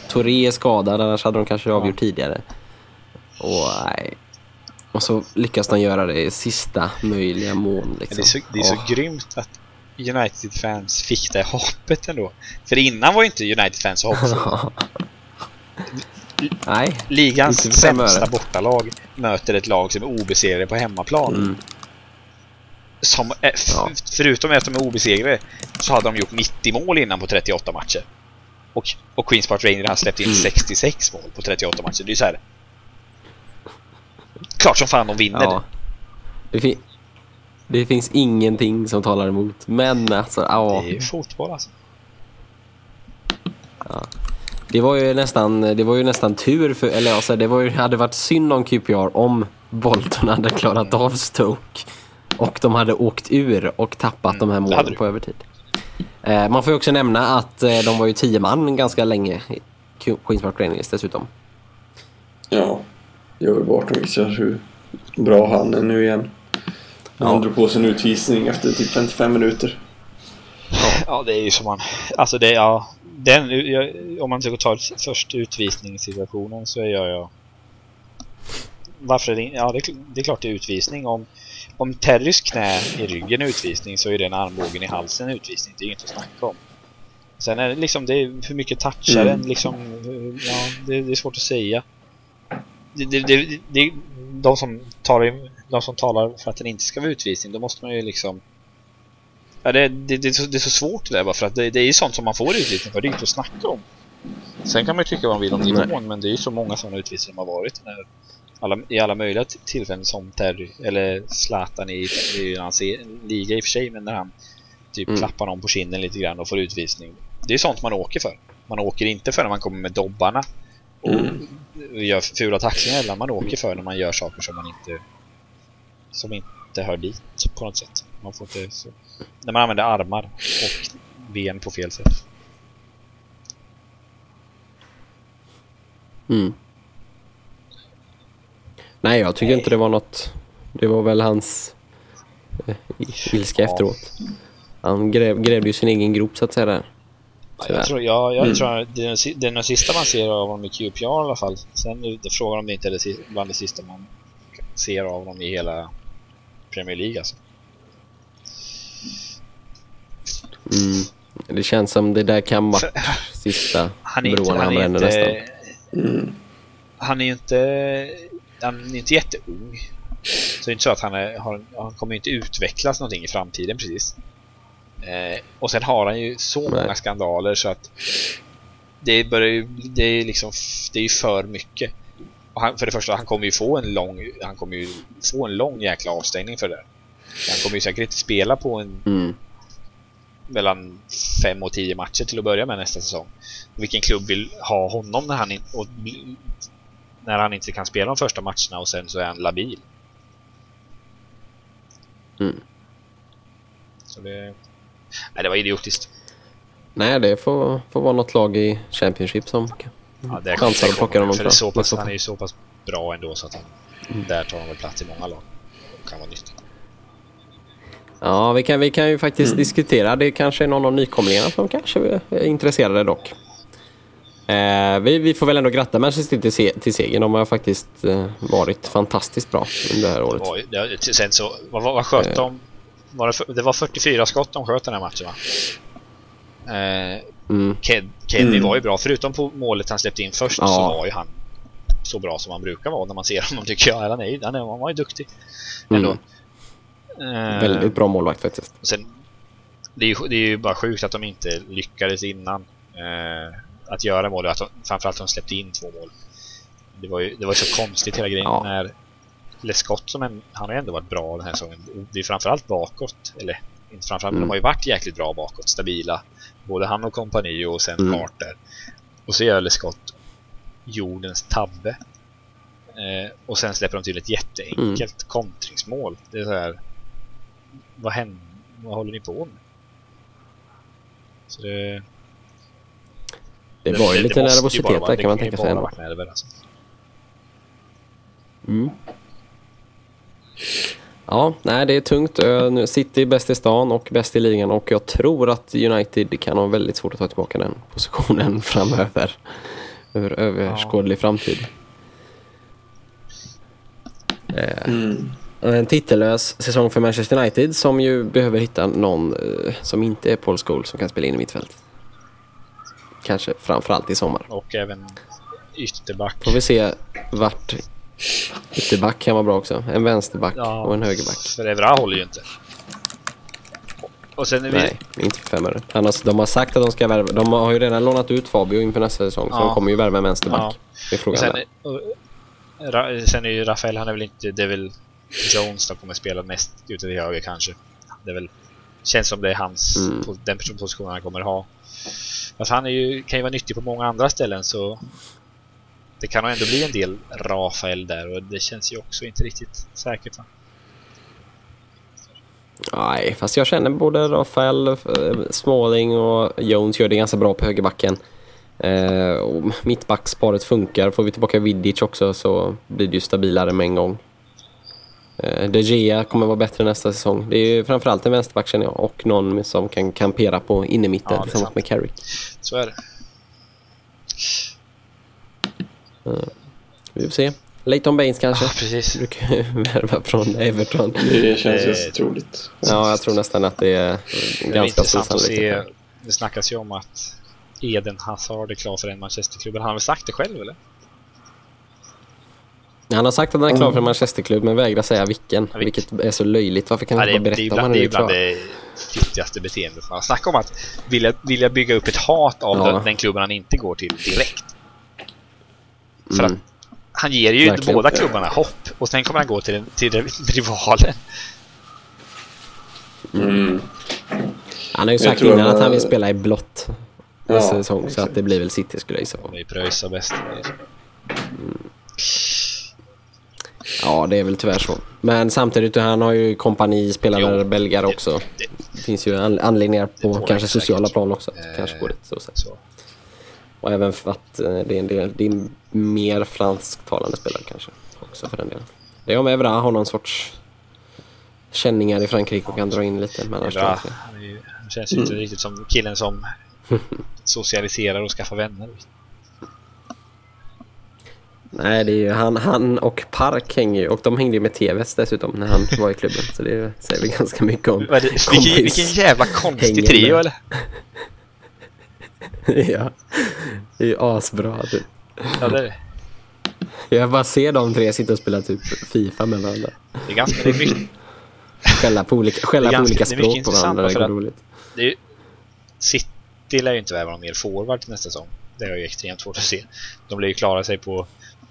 Toré är skadad, annars hade de kanske avgjort tidigare. Och nej. Och så lyckas de göra det i sista möjliga mån. Liksom. Det är så, det är så oh. grymt att United-fans fick det hoppet ändå. För innan var ju inte United-fans hoppfulla. (laughs) (laughs) Nej, Ligans sämsta bortalag möter ett lag som är obesegrade på hemmaplan. Mm. Som, är, ja. Förutom att de är obesegrade så hade de gjort 90 mål innan på 38 matcher. Och, och Queens Park Rangers har släppt in mm. 66 mål på 38 matcher. Det är så här. Klart som fan de vinner ja. det. Fin det, finns ingenting som talar emot. Men alltså, ja. Det är fotboll alltså. Ja. Det var ju nästan, det var ju nästan tur för, eller alltså det var ju, hade varit synd om QPR om Bolton hade klarat av Stoke och de hade åkt ur och tappat mm, de här målen på övertid. Eh, man får ju också nämna att eh, de var ju tio man ganska länge i Queens Park Rangers dessutom. Ja, Joey Barton visar hur bra han är nu igen. Han ja. drog på sig en utvisning efter typ 55 minuter. Ja, ja det är ju som man... Alltså det, ja, den, jag, om man ska ta först utvisningssituationen så är jag... varför är det, ja, det, det är klart det är utvisning. Om, om Terrys knä i ryggen är utvisning så är den armbågen i halsen utvisning. Det är inget att snacka om. Sen är det liksom, det är hur mycket touchar den mm. liksom, ja, det, det, är svårt att säga. Det, det, det, det, de, som talar, de som talar för att den inte ska vara utvisning, då måste man ju liksom Ja, det, det, det, är så, det är så svårt det där bara för att det, det är ju sånt som man får utvisning för. Det är inte att snacka om. Sen kan man ju tycka vad man vill om nivån, men det är ju så många sådana utvisningar som har varit när alla, i alla möjliga tillfällen som Terry eller Zlatan i, i hans liga i och för sig, men när han typ mm. klappar någon på kinden lite grann och får utvisning. Det är sånt man åker för. Man åker inte för när man kommer med dobbarna och mm. gör fula tacklingar, eller man åker för när man gör saker som man inte som inte hör dit på något sätt. Man får inte så när man använder armar och ben på fel sätt. Mm. Nej, jag tycker Nej. inte det var något. Det var väl hans eh, ilska ja. efteråt. Han gräv, grävde ju sin egen grop så att säga där. Ja, jag tror, ja, jag mm. tror det är den, den sista man ser av honom i QPR i alla fall. Sen är frågan om det inte är det, bland det sista man ser av honom i hela Premier League alltså. Mm. Det känns som det där kan vara sista han är broarna han bränner nästan. Mm. Han är ju inte... Han är inte jätteung. Så det är inte så att han, är, har, han kommer inte utvecklas någonting i framtiden precis. Eh, och sen har han ju så Nej. många skandaler så att det börjar ju, det är liksom, det är ju för mycket. Och han, för det första, han kommer ju få en lång, han kommer ju få en lång jäkla avstängning för det. Han kommer ju säkert inte spela på en mm mellan fem och tio matcher till att börja med nästa säsong. Vilken klubb vill ha honom när han, in, och, när han inte kan spela de första matcherna och sen så är han labil? Mm. Så det... Nej, det var idiotiskt. Nej, det får, får vara något lag i Championship som ja, det chansar att plocka honom fram. Så pass, han är ju så pass bra ändå så att han, mm. där tar han väl plats i många lag. Och kan vara nyttig. Ja, vi kan, vi kan ju faktiskt mm. diskutera. Det kanske är någon av nykomlingarna som kanske är intresserade dock. Eh, vi, vi, får väl ändå gratta Manchester till, se, till segern. De har faktiskt eh, varit fantastiskt bra under det här året. Det var, sen så, vad, vad sköt eh. de? Var det, det, var 44 skott de sköt den här matchen va? Eh, mm. Ked, Keddy mm. var ju bra, förutom på målet han släppte in först ja. så var ju han så bra som han brukar vara när man ser honom tycker jag. Han, är, han, är, han var ju duktig ändå. Mm. Eh, Väldigt bra målvakt faktiskt. Sen, det, är ju, det är ju bara sjukt att de inte lyckades innan eh, att göra mål. Att de, framförallt att de släppte in två mål. Det var ju det var så konstigt hela grejen ja. när Lescott som en, han har ändå varit bra den här säsongen. Det är framförallt bakåt. Eller inte framförallt, mm. de har ju varit jäkligt bra bakåt. Stabila. Både han och kompani och sen mm. Carter. Och så gör Lescott jordens tabbe. Eh, och sen släpper de till ett jätteenkelt mm. kontringsmål. Det är så här vad händer? Vad håller ni på med? Så det... Det var ju lite nervositet där kan man tänka sig. Nerver, alltså. Mm. Ja, nej det är tungt. City bäst i stan och bäst i ligan och jag tror att United kan ha väldigt svårt att ta tillbaka den positionen (laughs) framöver. Över överskådlig ja. framtid. Mm en titellös säsong för Manchester United som ju behöver hitta någon eh, som inte är Paul Scholes som kan spela in i mittfältet. Kanske framförallt i sommar. Och även ytterback. Får vi se vart ytterback kan vara bra också. En vänsterback ja, och en högerback. För Evra håller ju inte. Och sen är vi... Nej, inte för fem öre. Annars, de har sagt att de ska värva. De har ju redan lånat ut Fabio inför nästa säsong. Ja. Så de kommer ju värva en vänsterback. Ja. Det är frågan sen, Sen är ju Rafael, han är väl inte... Det är väl Jones som kommer spela mest ute till höger kanske. Det är väl... Känns som det är hans... Mm. Den positionen han kommer ha. Fast han är ju, kan ju vara nyttig på många andra ställen så... Det kan nog ändå bli en del Rafael där och det känns ju också inte riktigt säkert va? Nej, fast jag känner både Rafael, eh, Småling och Jones gör det ganska bra på högerbacken. Eh, mittbacksparet funkar. Får vi tillbaka Vidic också så blir det ju stabilare med en gång. Eh, De Gea kommer vara bättre nästa säsong. Det är ju framförallt en vänsterback känner jag och någon som kan kampera på innermitten ja, tillsammans med Carrick. Så är det. Eh, vi får se. Leighton Baines kanske? Ja, precis. Brukar (laughs) värva från Everton. Det känns ju så troligt. Ja, jag tror nästan att det är ganska stor sannolikhet. Det snackas ju om att Eden Hazard är klar för en Manchesterklubb. Han har väl sagt det själv eller? Han har sagt att han är klar för en Manchesterklubb men vägrar säga vilken. Ja, vilket är så löjligt. Varför kan han ja, inte bara berätta om han är klar? Det är bland det fjuttigaste beteendet. Han snackar om att vilja, vilja bygga upp ett hat av ja. den, den klubben han inte går till direkt. För mm. att han ger ju Verkligen. båda klubbarna hopp och sen kommer han gå till, till (laughs) rivalen. Mm. Han har ju sagt innan att han vill spela i blått nästa ja, säsong så att det blir väl City skulle jag gissa på. Det är pröjsa bäst. Mm. Ja, det är väl tyvärr så. Men samtidigt, han har ju kompani spelare belgare också. Det finns ju anledningar på kanske sociala plan också. Eh, kanske på det så. Så. Och även för att eh, det är en del, det är mer fransktalande spelare kanske också för den delen. Det är om Evra har någon sorts känningar i Frankrike och kan dra in lite. Men Evra, han känns ju inte mm. riktigt som killen som (laughs) socialiserar och skaffar vänner. Nej, det är ju han, han och Park hänger ju och de hängde ju med TVs dessutom när han var i klubben. Så det säger väl ganska mycket om det, vilken, vilken jävla konstig trio eller? (laughs) ja, det är ju asbra typ. Ja, det är det. Jag bara ser de tre sitta och spela typ Fifa med varandra. Det är ganska, det är mycket... Skälla på olika, skälla på olika språk på varandra, det är roligt. Det är ju, City lär ju inte värva någon mer forward till nästa säsong. Det är ju extremt svårt att se. De lär ju klara sig på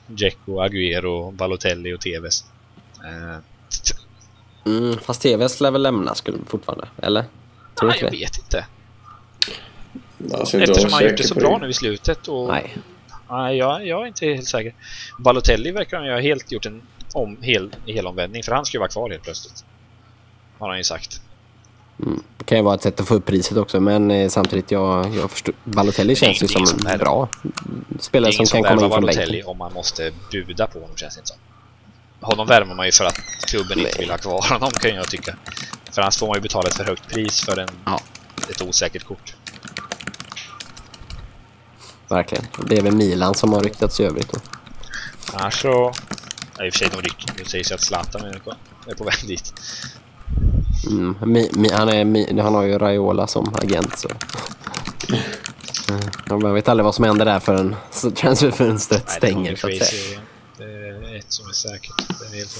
Dzeko, Agüero, Balotelli och Tevez. Uh, mm, fast Tevez lär väl lämna skulle fortfarande, eller? Tror Nej, jag det? vet inte. Alltså, Eftersom han gjort det så bra nu i slutet. Och... Nej. Nej, jag, jag är inte helt säker. Balotelli verkar ha helt gjort en om, hel, helomvändning, för han ska ju vara kvar helt plötsligt. Har han ju sagt. Mm. Det kan ju vara ett sätt att få upp priset också, men eh, samtidigt, jag, jag förstår, Balotelli känns ju som en bra spelare som kan komma in från bänken. om man måste buda på honom, känns det inte som. Honom värmer man ju för att klubben Nej. inte vill ha kvar honom, kan jag tycka. För annars får man ju betala ett för högt pris för en, ja. ett osäkert kort. Verkligen. Det är väl Milan som har ryktats i övrigt då. Annars så... Ja, i och för sig, de ryktar. Det sägs ju att Zlatan är på väg dit. Mm, mi, mi, han, är, mi, han har ju Raiola som agent så... Mm, man vet aldrig vad som händer där förrän transferfönstret stänger så att säga. Det är ett som är säkert. Det är helt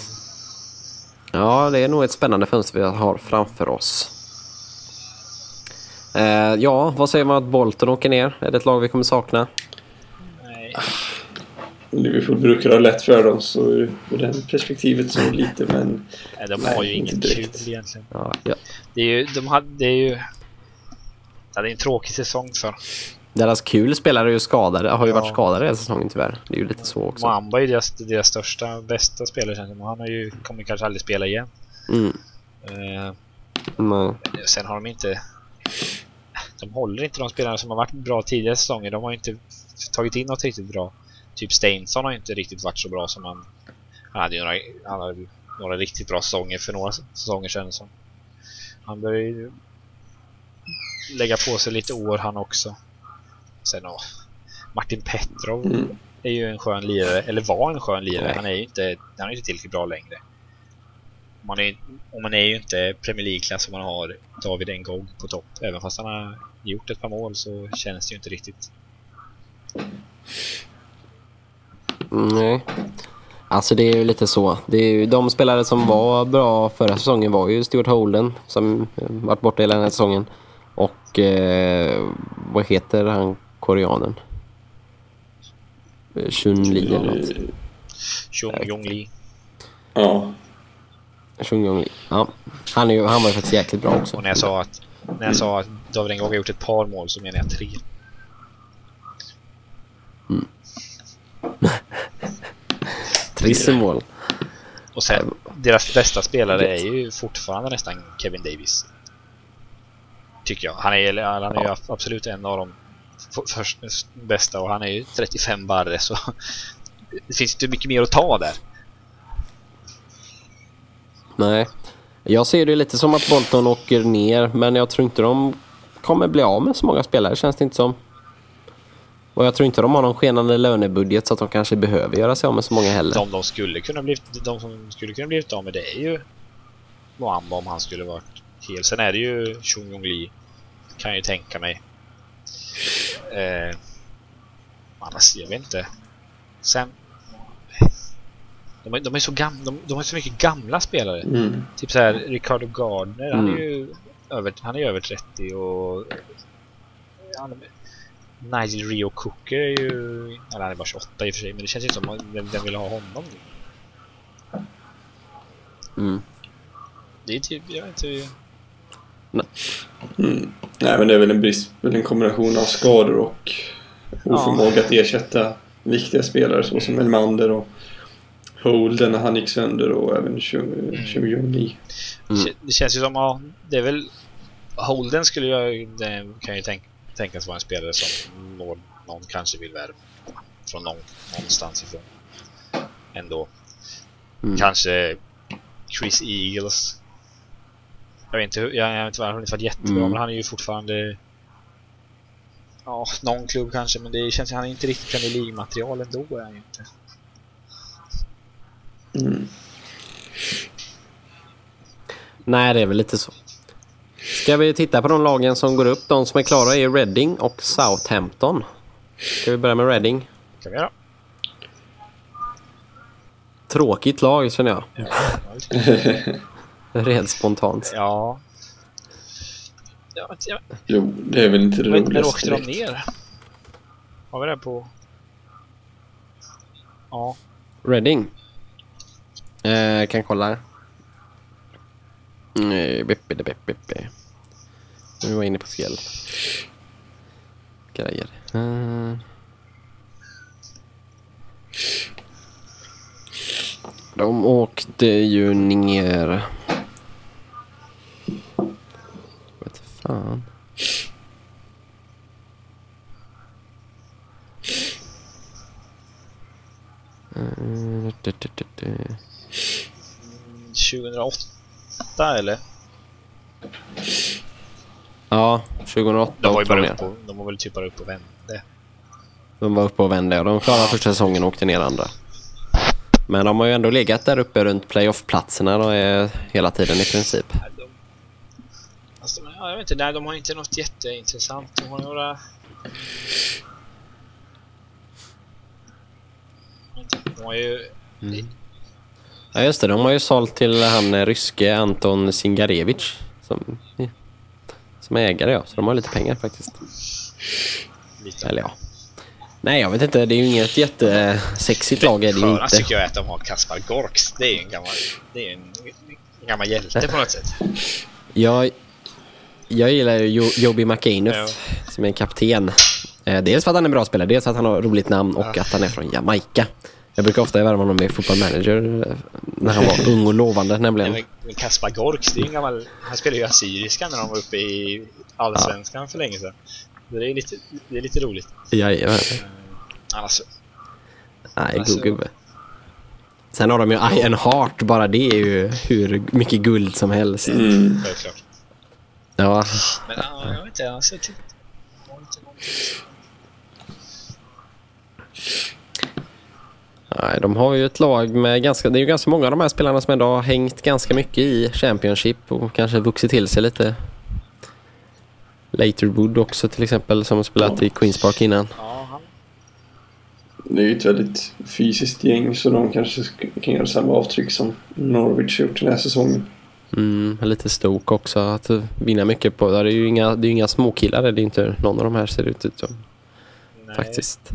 ja, det är nog ett spännande fönster vi har framför oss. Eh, ja, vad säger man att Bolton åker ner? Är det ett lag vi kommer sakna? Nej. Liverpool brukar ha lätt för dem så ur det perspektivet så lite men... Nej, de har ju inget kul egentligen. Ja, ja. Det är ju... De hade, det är ju... Ja, det är en tråkig säsong för deras kul spelare är ju skadade, har ju ja. varit skadade hela säsongen tyvärr. Det är ju lite så också. Mamba är ju deras, deras största, bästa spelare känns det Han har ju, kommer kanske aldrig spela igen. Mm. Uh, mm. Sen har de inte... De håller inte de spelarna som har varit bra tidigare säsonger. De har inte tagit in något riktigt bra typ Steinsson har inte riktigt varit så bra som han, han hade ju några, han hade några riktigt bra säsonger för några säsonger sedan. Så. Han börjar ju lägga på sig lite år han också. Sen och Martin Petrov mm. är ju en skön lirare, eller var en skön lirare. Han är ju inte, han är inte tillräckligt bra längre. Man är, och man är ju inte Premier League-klass om man har David Ngog på topp. Även fast han har gjort ett par mål så känns det ju inte riktigt. Nej. Alltså det är ju lite så. Det är ju, de spelare som var bra förra säsongen var ju Stuart Holden som varit borta hela den här säsongen. Och eh, vad heter han koreanen? Chun Li eller något. Chung Yong Lee. Ja. Chung Yong Lee. Ja. Han, är ju, han var ju faktiskt jäkligt bra också. Och när jag sa att, när jag sa att David Ngog har gjort ett par mål så menar jag tre. Mm. Trisse mål. Och sen, deras bästa spelare är ju fortfarande nästan Kevin Davis. Tycker jag. Han är, han är ju absolut en av de bästa och han är ju 35 barre så det finns inte mycket mer att ta där. Nej. Jag ser det lite som att Bolton åker ner men jag tror inte de kommer bli av med så många spelare känns det inte som. Och jag tror inte de har någon skenande lönebudget så att de kanske behöver göra sig av med så många heller. De, de skulle kunna bli, de som skulle kunna bli av med det är ju Moamba om han skulle varit hel. Sen är det ju Chung Yong Lee. Kan jag ju tänka mig. Eh, annars, jag vet inte. Sen... De, är, de är så gamla, de, de har så mycket gamla spelare. Mm. Typ så här Ricardo Gardner, mm. han är ju över, han är över 30 och... Han, Nigel Rio Cooker är ju... Eller han är bara 28 i och för sig, men det känns ju som att den vill ha honom nu. Mm. Det är typ, jag vet inte... Nej. Mm. Nej, men det är väl en brist, väl en kombination av skador och oförmåga ja. att ersätta viktiga spelare så som Elmander och Holden när han gick sönder och även Chung Lee. Mm. Det känns ju som att det är väl Holden skulle jag det kan ju tänka, tänkas vara en spelare som någon, någon kanske vill värva från någon, någonstans ifrån. Ändå. Mm. Kanske Chris Eagles. Jag vet inte, jag, jag vet inte, han har varit jättebra mm. men han är ju fortfarande Ja, någon klubb kanske men det känns som att han är inte riktigt Premier League-material ändå är han inte. Mm. Nej, det är väl lite så. Ska vi titta på de lagen som går upp? De som är klara är Reading och Southampton. Ska vi börja med Reading? kan vi göra. Tråkigt lag känner jag. Ja, (laughs) Rent spontant. Ja. Jo, det är väl inte det roligaste När åkte de ner? Har vi det på... Ja. Reading. Eh, kan kolla. Nej, Beppe, de Beppe, Beppe. Nu var jag inne på fel grejer. Uh. De åkte ju ner... Vet fan. 2008 eller? Ja, 2008 de var, ju bara upp och, de var väl typ bara uppe och vände. De var uppe och vände och de klarade första säsongen och åkte ner andra. Men de har ju ändå legat där uppe runt playoff-platserna är hela tiden i princip. De, alltså, jag vet inte, nej, de har inte något jätteintressant. De har några... De har ju... Mm. Ja just det, de har ju sålt till han ryske Anton Singarevich som, som ägare ja, så de har lite pengar faktiskt. Lite. Eller ja. Nej jag vet inte, det är ju inget jättesexigt lag är det ju inte. tycker jag att de har Kaspar Gorks. Det är ju en gammal, det är en, en gammal hjälte på något sätt. Jag, jag gillar ju Joby McAnuff ja. som är kapten. Eh, dels för att han är en bra spelare, dels för att han har roligt namn och ja. att han är från Jamaica. Jag brukar ofta värva honom med Football Manager eh, när han var (laughs) ung och lovande nämligen. Men, Kaspar Gorks, det är en gammal... Han spelade ju Assyriska när de var uppe i Allsvenskan ja. för länge sedan. Det är lite, det är lite roligt. Jajamän. Uh, alltså, Nej, alltså, god gubbe. Sen har de ju Iron Heart, bara det är ju hur mycket guld som helst. Mm. Självklart. Ja. Men ja, jag vet inte, alltså, typ, Nej, de har ju ett lag med ganska... Det är ju ganska många av de här spelarna som ändå har hängt ganska mycket i Championship och kanske vuxit till sig lite. Laterwood också till exempel som har spelat ja. i Queens Park innan. Det är ju ett väldigt fysiskt gäng så de kanske kan göra samma avtryck som Norwich gjort den här säsongen. Mm, lite stok också att vinna mycket på. Det är ju inga, det är inga småkillar. Det är inte någon av de här ser ut som. Nej. Faktiskt.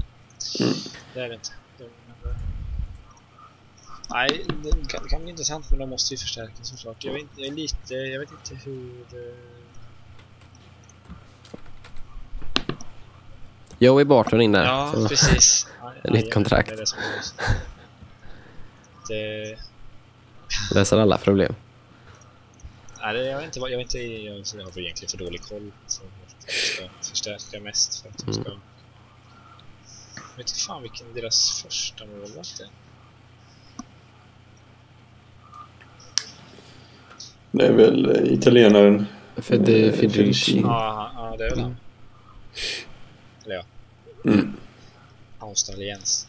Mm. Det är det inte. Nej, det kan, det kan bli intressant men de måste ju förstärka såklart. Jag vet, jag är lite, jag vet inte hur... Eh, Joey Barton in där. Ja, så. precis. (laughs) Nytt kontrakt. Det, är det, det, Löser alla problem. nej, det, jag vet inte vad jag, vet inte, jag, jag har egentligen för dålig koll. Så jag ska förstärka mest för att de ska... Mm. Jag vet inte fan vilken deras första målvakt är. Det är väl eh, italienaren. För det Eh, Federici. Ja, ja, det är väl han. Eller ja, Mm. australiens.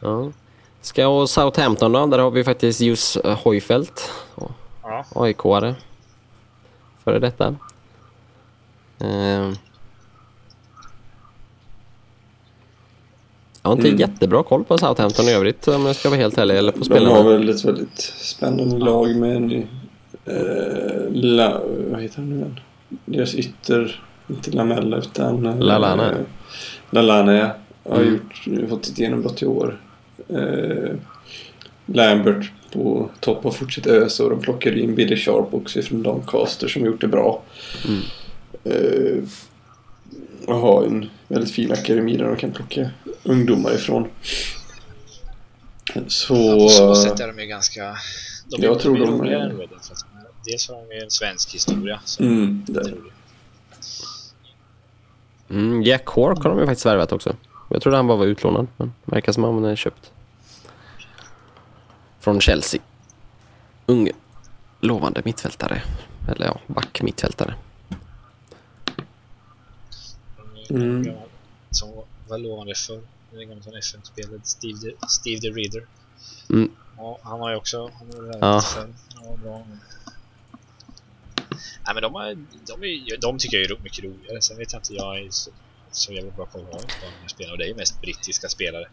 Ja. Ska och Southampton då? Där har vi faktiskt Jus Hojfeldt. Ja, AIK-are. Före detta. Ehm. Jag har inte Mm. jättebra koll på Southampton i övrigt om jag ska vara helt ärlig. Eller på De har väl ett väldigt spännande lag med en... Eh, la, vad heter han nu igen? Deras ytter... Inte Lamella utan... eh, Lallana. Lallana ja. Har Mm. gjort, fått ett genombrott i år. Eh, Lambert på topp och fortsätter ösa och de plockar in Billy Sharp också från Doncaster som gjort det bra. Mm. Eh, och har en väldigt fin akademi där de kan plocka ungdomar ifrån. Så... ja på så sätt är de ju ganska... De Jag är, tror de är än Dels har de ju en svensk historia som Mm, är det. Mm, Jack Cork har de ju faktiskt värvat också. Jag trodde han bara var utlånad, men det verkar som att han är köpt. Från Chelsea. Ung, lovande mittfältare. Eller ja, back mittfältare. Mm. Gammal- Som var lovande för den gamla FN-spelare Steve the, Steve the Reader. Mm. Ja, han har ju också... Han har Ja. ja. ja, bra. Nej men de, har, de, är, de tycker jag är mycket roligare. Sen vet jag inte, jag är så, så jävla bra koll på här spelarna. Och det är ju mest brittiska spelare.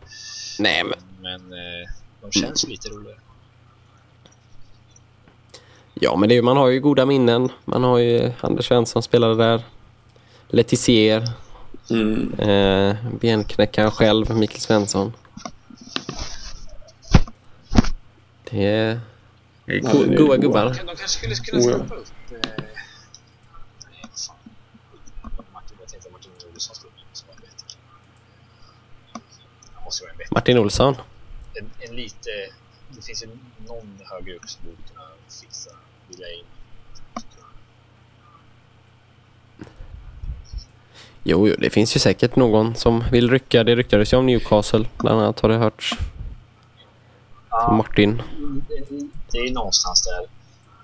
Nej, men Men eh, de känns lite roligare. Ja, men det är, man har ju goda minnen. Man har ju Anders Svensson spelade där. Letizier. Mm. Eh, benknäckaren själv, Mikael Svensson. Det är det go- goa gubbar. De, kanske skulle kunna Oh, ja. stoppa upp... Eh. Martin, jag tänkte Martin Olsson en. En, lite... Det finns ju någon högre upp som borde kunna fixa delay. Jo, jo, det finns ju säkert någon som vill rycka. Det ryktades ju om Newcastle. Bland annat har det hörts. Ja, Martin. det- det är någonstans där.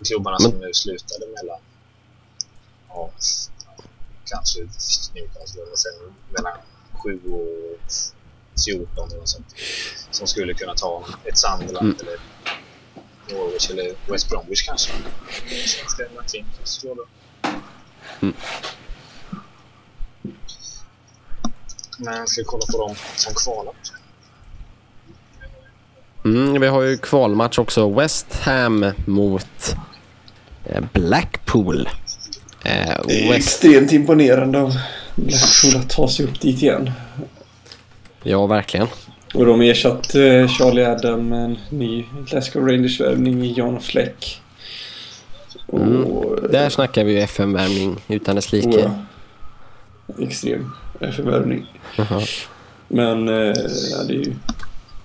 Klubbarna Men- som nu slutade mellan... Ja, kanske Newcastle och sen mellan 7 och 14 eller sånt. Som skulle kunna ta ett Sunderland Mm. eller Norwich eller West Bromwich kanske. Svenska Martin kanske slår då. Mm. Men ska vi kolla på dem som kvalat. Mm, vi har ju kvalmatch också. West Ham mot eh, Blackpool. Eh, Det är West... extremt imponerande av Blackpool att ta sig upp dit igen. Ja, verkligen. Och de har ersatt eh, Charlie Adam med en ny Glasgow Rangers-värvning i John Fleck. Och, Mm. Där snackar vi ju FM-värmning utan dess like. Oh, ja. Extrem förvärvning. Men eh, ja, det är ju,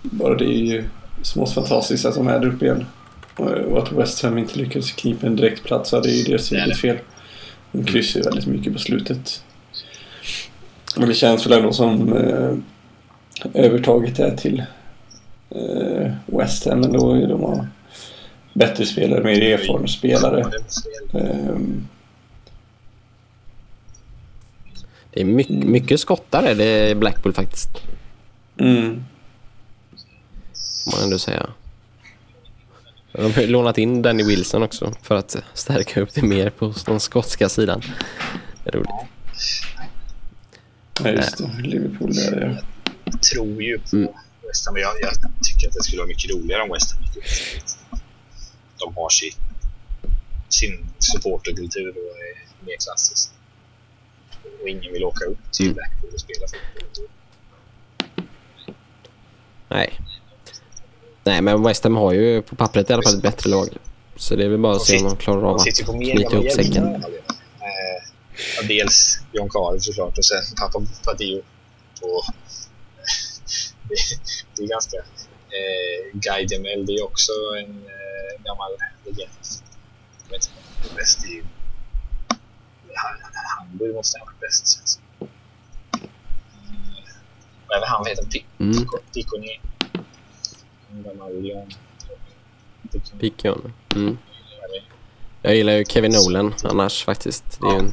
bara det är ju smått fantastiskt att de är där uppe igen. Och, att West Ham inte lyckades knipa en direktplats, det är ju deras Det är eget fel. De kryssar ju väldigt mycket på slutet. Men det känns väl ändå som eh, övertaget är till eh, West Ham ändå. De har bättre spelare, mer erfarna spelare. Ehm, Det är mycket, mycket skottar är det Blackpool faktiskt. mm. Får man ändå säga. De har lånat in Danny Wilson också för att stärka upp det mer på den skotska sidan. Det är roligt. Ja, just det. Liverpool där ja. Jag tror ju på Mm. West Ham. men Jag, jag tycker att det skulle vara mycket roligare om West Ham. De har sitt, sin supporterkultur och är mer klassisk. Och ingen vill åka upp till. Blackpool och spela fotboll. Nej. Nej, men West Ham har ju på pappret i alla fall ett bättre lag. Så det är väl bara att se om de klarar av att knyta ihop säcken. Eh, dels John Carew såklart och sen pappa Padio. Och, det, (laughs) det är ganska... Eh, Guy Demel, det är också en eh, gammal legend. Jag vet inte, bäst i... Hamburg måste ha varit bäst känns Även han heter Piccone. Mm. Gammal Leon. Piccone. Mm. Jag gillar ju Kevin Nolan annars faktiskt. Det är ju en,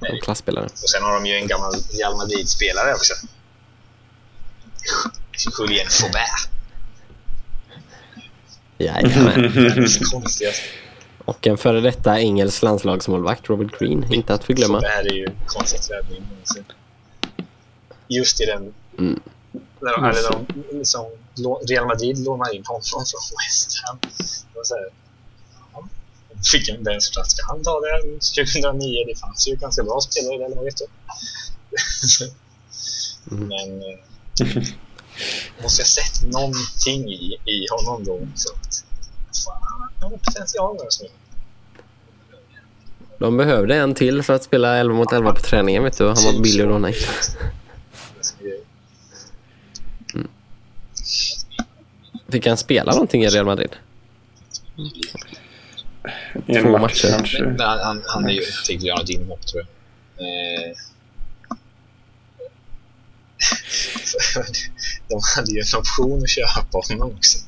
en klasspelare. Och sen har de ju en gammal Real Madrid-spelare också. Julien Faubert. Jajamän. (laughs) Och en före detta engelsk landslagsmålvakt, Robert Green, inte att förglömma. Det här är ju konstigt värvning. Just i den... Mm. När de, eller de, liksom, Real Madrid lånar in honom från West Ham. Och så här, ja, fick en vänsterplats. Ska han ta den 2009? Det fanns ju ganska bra spelare i det laget. (laughs) Mm. Men... Eh, måste jag sett någonting i, i honom då. Så att, fan, han har potential nu. De behövde en till för att spela 11 mot 11 på träningen vet du. Han var billig att låna in. Mm. Fick han spela någonting i Real Madrid? Mm. Två matcher kanske. Han, han, han är ju, fick göra något inhopp tror jag. Eh, (laughs) de hade ju en option att köpa honom också.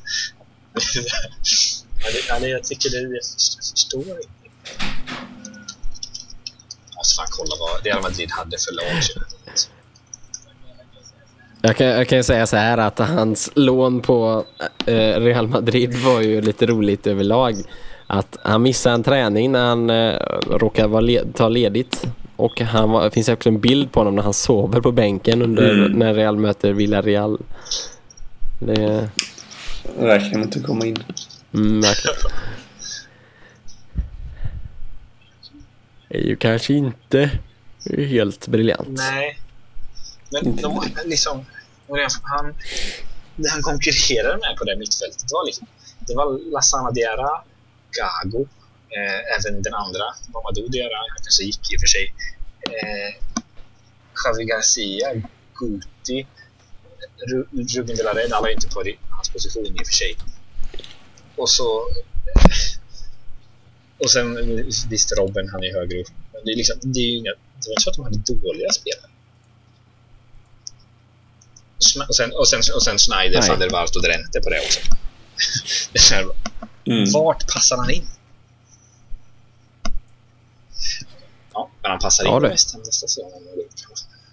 Ja, det, jag tycker det, jag förstår inte. Måste fan kolla vad Real Madrid hade för lag. Jag kan, jag kan säga så här att hans lån på eh, Real Madrid var ju lite roligt överlag. Att han missade en träning när han eh, råkade led, ta ledigt och han var, det finns också en bild på honom när han sover på bänken under, mm. när Real möter Villarreal. Det... Verkligen inte komma in. Mm, verkligen. Det är ju kanske inte helt briljant. Nej. Men de, liksom, han, det han konkurrerade med på det mittfältet var liksom, det var Lassana Diarra, Gago, Eh, även den andra, Mamadou Diarra, han kanske gick i och för sig. Eh, Javi Garcia, Guti, Ruben de la Red, alla är inte på hans position i och för sig. Och så... Och sen visst Robben, han är högre upp. Men det, är liksom, det, är inga, det var inte så att de hade dåliga spelare. Och sen, och sen, och sen Schneider, van der Waart och Drente på det också. (laughs) det mm. Vart passar han in? Ja, men han passar ja, in West Ham nästa säsong.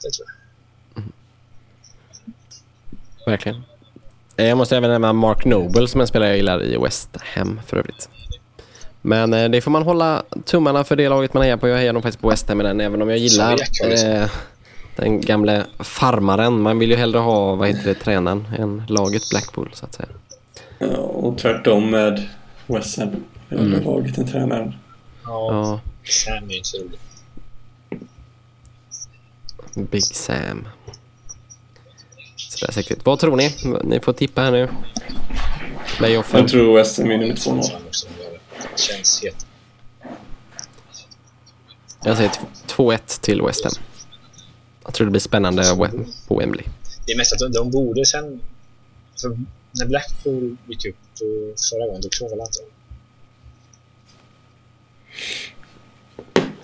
Det tror jag. Mm. Verkligen. Eh, jag måste även nämna Mark Noble som en spelare jag gillar i West Ham för övrigt. Men eh, det får man hålla tummarna för det laget man hejar på. Jag hejar nog faktiskt på West Ham med den även om jag gillar eh, den gamle farmaren. Man vill ju hellre ha, vad heter det, tränaren än laget Blackpool så att säga. Ja, och tvärtom med West Ham. Mm. laget än tränaren. Ja. Sam är inte rolig. Big Sam. Sådär säkert. Vad tror ni? Ni får tippa här nu. Playoffen. Jag tror West Ham vinner med 2-0. Känns het. Jag säger 2-1 till West Ham. Jag tror det blir spännande på Wembley. Det är mest att de, de borde sen... För när Blackpool gick upp förra gången, då krånglade inte de.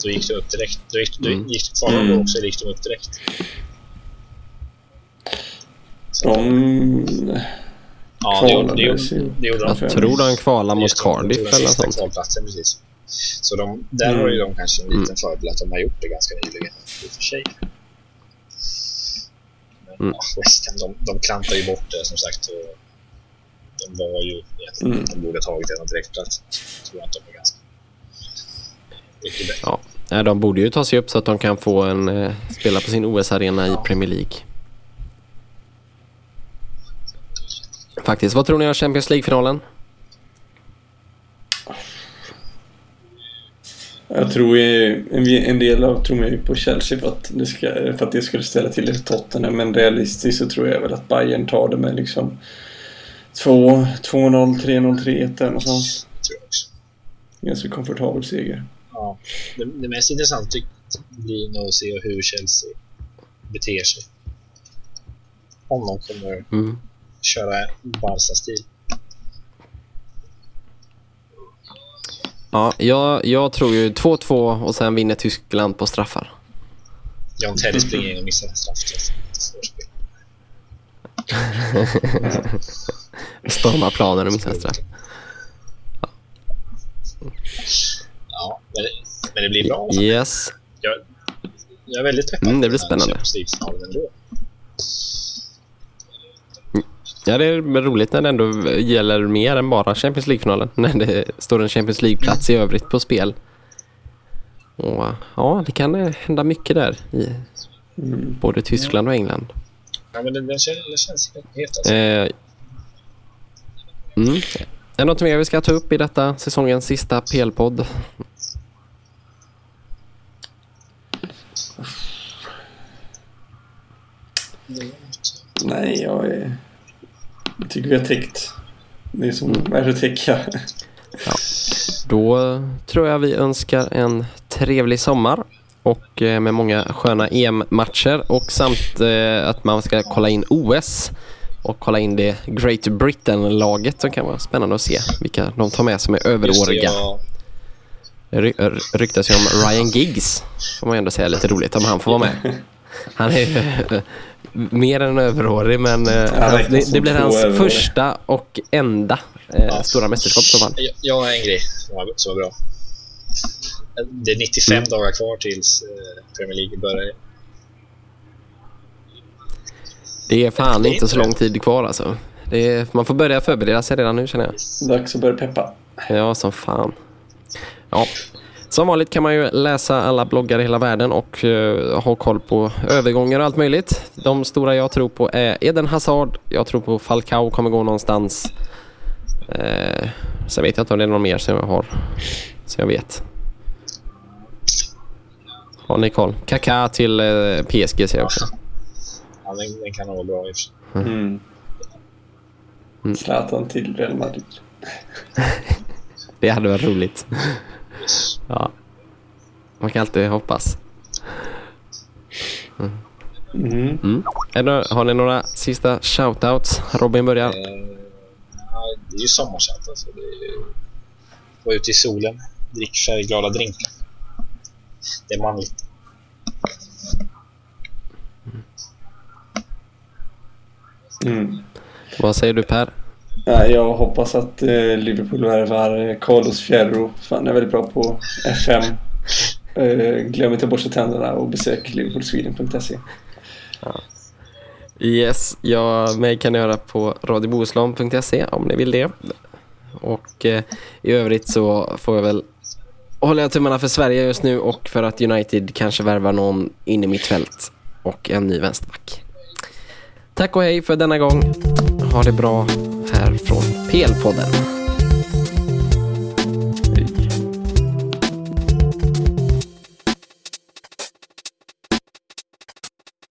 Då gick de upp direkt. Då gick, då mm. gick de kvar mm. då också, gick de upp direkt? De... Ja, det gjorde, det gjorde, det gjorde de. Jag tror de kvalade mot Cardiff eller något sånt. Precis. Så de, där mm. har ju de kanske en liten mm. fördel att de har gjort det ganska nyligen. I och för sig. Men mm. ja, West Ham, de, de klantar ju bort det som sagt. Och de var ju egentligen, mm. de borde ha tagit en direktplats. Jag tror att de är ganska Ja. de borde ju ta sig upp så att de kan få en eh, spela på sin OS-arena i Premier League. Faktiskt. Vad tror ni om Champions League-finalen? Jag tror en del av tror mig på Chelsea för att, det ska, för att det skulle ställa till det för Tottenham. Men realistiskt så tror jag väl att Bayern tar det med liksom 2-0, 3-0, 3-1 där någonstans. Tror jag också. Ganska komfortabel seger. Ja. Det, det mest intressanta blir nog att se hur Chelsea beter sig. Om de kommer mm. Köra Barca-stil. Ja, jag, jag tror ju 2-2 och sen vinner Tyskland på straffar. John Teddy springer in och missar en straff. (laughs) Stormar planen och missar en straff. Ja. ja, men, det, men det blir bra. Yes. Jag, jag är väldigt peppad mm, Det blir spännande. Ja, det är roligt när det ändå gäller mer än bara Champions League-finalen. (laughs) När det står en Champions League-plats i övrigt på spel. Och, ja, det kan hända mycket där i mm. både Tyskland och England. Ja, men det, det, känns, het alltså. Eh, mm. Är det något mer vi ska ta upp i detta säsongens sista PL-podd? Nej, jag är... Jag tycker vi har täckt det som mm. är att täcka. Ja. Då tror jag vi önskar en trevlig sommar och eh, med många sköna EM-matcher och samt eh, att man ska kolla in OS och kolla in det Great Britain-laget som kan vara spännande att se vilka de tar med som är överåriga. Det ryktas ju om Ryan Giggs, får man ändå säga lite roligt om han får vara med. (laughs) Han är mer än överårig men eh, det, det blir hans överårig. första och enda eh, ja. stora mästerskap som fall. Jag, jag har en grej som var, som var bra. Det är 95 mm. dagar kvar tills eh, Premier League börjar. Det är fan det är inte så lång tid kvar alltså. Är, man får börja förbereda sig redan nu känner jag. Dags att börja peppa. Ja, som fan. Ja, som vanligt kan man ju läsa alla bloggar i hela världen och uh, ha koll på övergångar och allt möjligt. De stora jag tror på är Eden Hazard. Jag tror på Falcao kommer gå någonstans. Uh, sen vet jag inte om det är någon mer som jag har. Så jag vet. Har ni koll? Kaká till uh, eh, PSG ser jag också. Ja, den, den kan nog vara bra i mm. mm. Zlatan till Real Madrid. (laughs) det hade varit roligt. Ja. Man kan alltid hoppas. Mm. Mm. Mm. Det, har ni några sista shoutouts? Robin börjar. Eh, det är ju sommarchatt alltså. Det är Gå ut i solen, drick färgglada drinkar. Det är manligt. Mm. Vad säger du Per? Jag hoppas att eh, Liverpool värvar Carlos Fierro. Han är väldigt bra på FM. Eh, glöm inte att borsta tänderna och besök liverpoolsweden.se. Ja. Yes, ja, mig kan ni höra på radiobohuslän.se om ni vill det. Och eh, i övrigt så får jag väl hålla tummarna för Sverige just nu och för att United kanske värvar någon in i mitt fält och en ny vänsterback. Tack och hej för denna gång. Ha det bra här från PL-podden.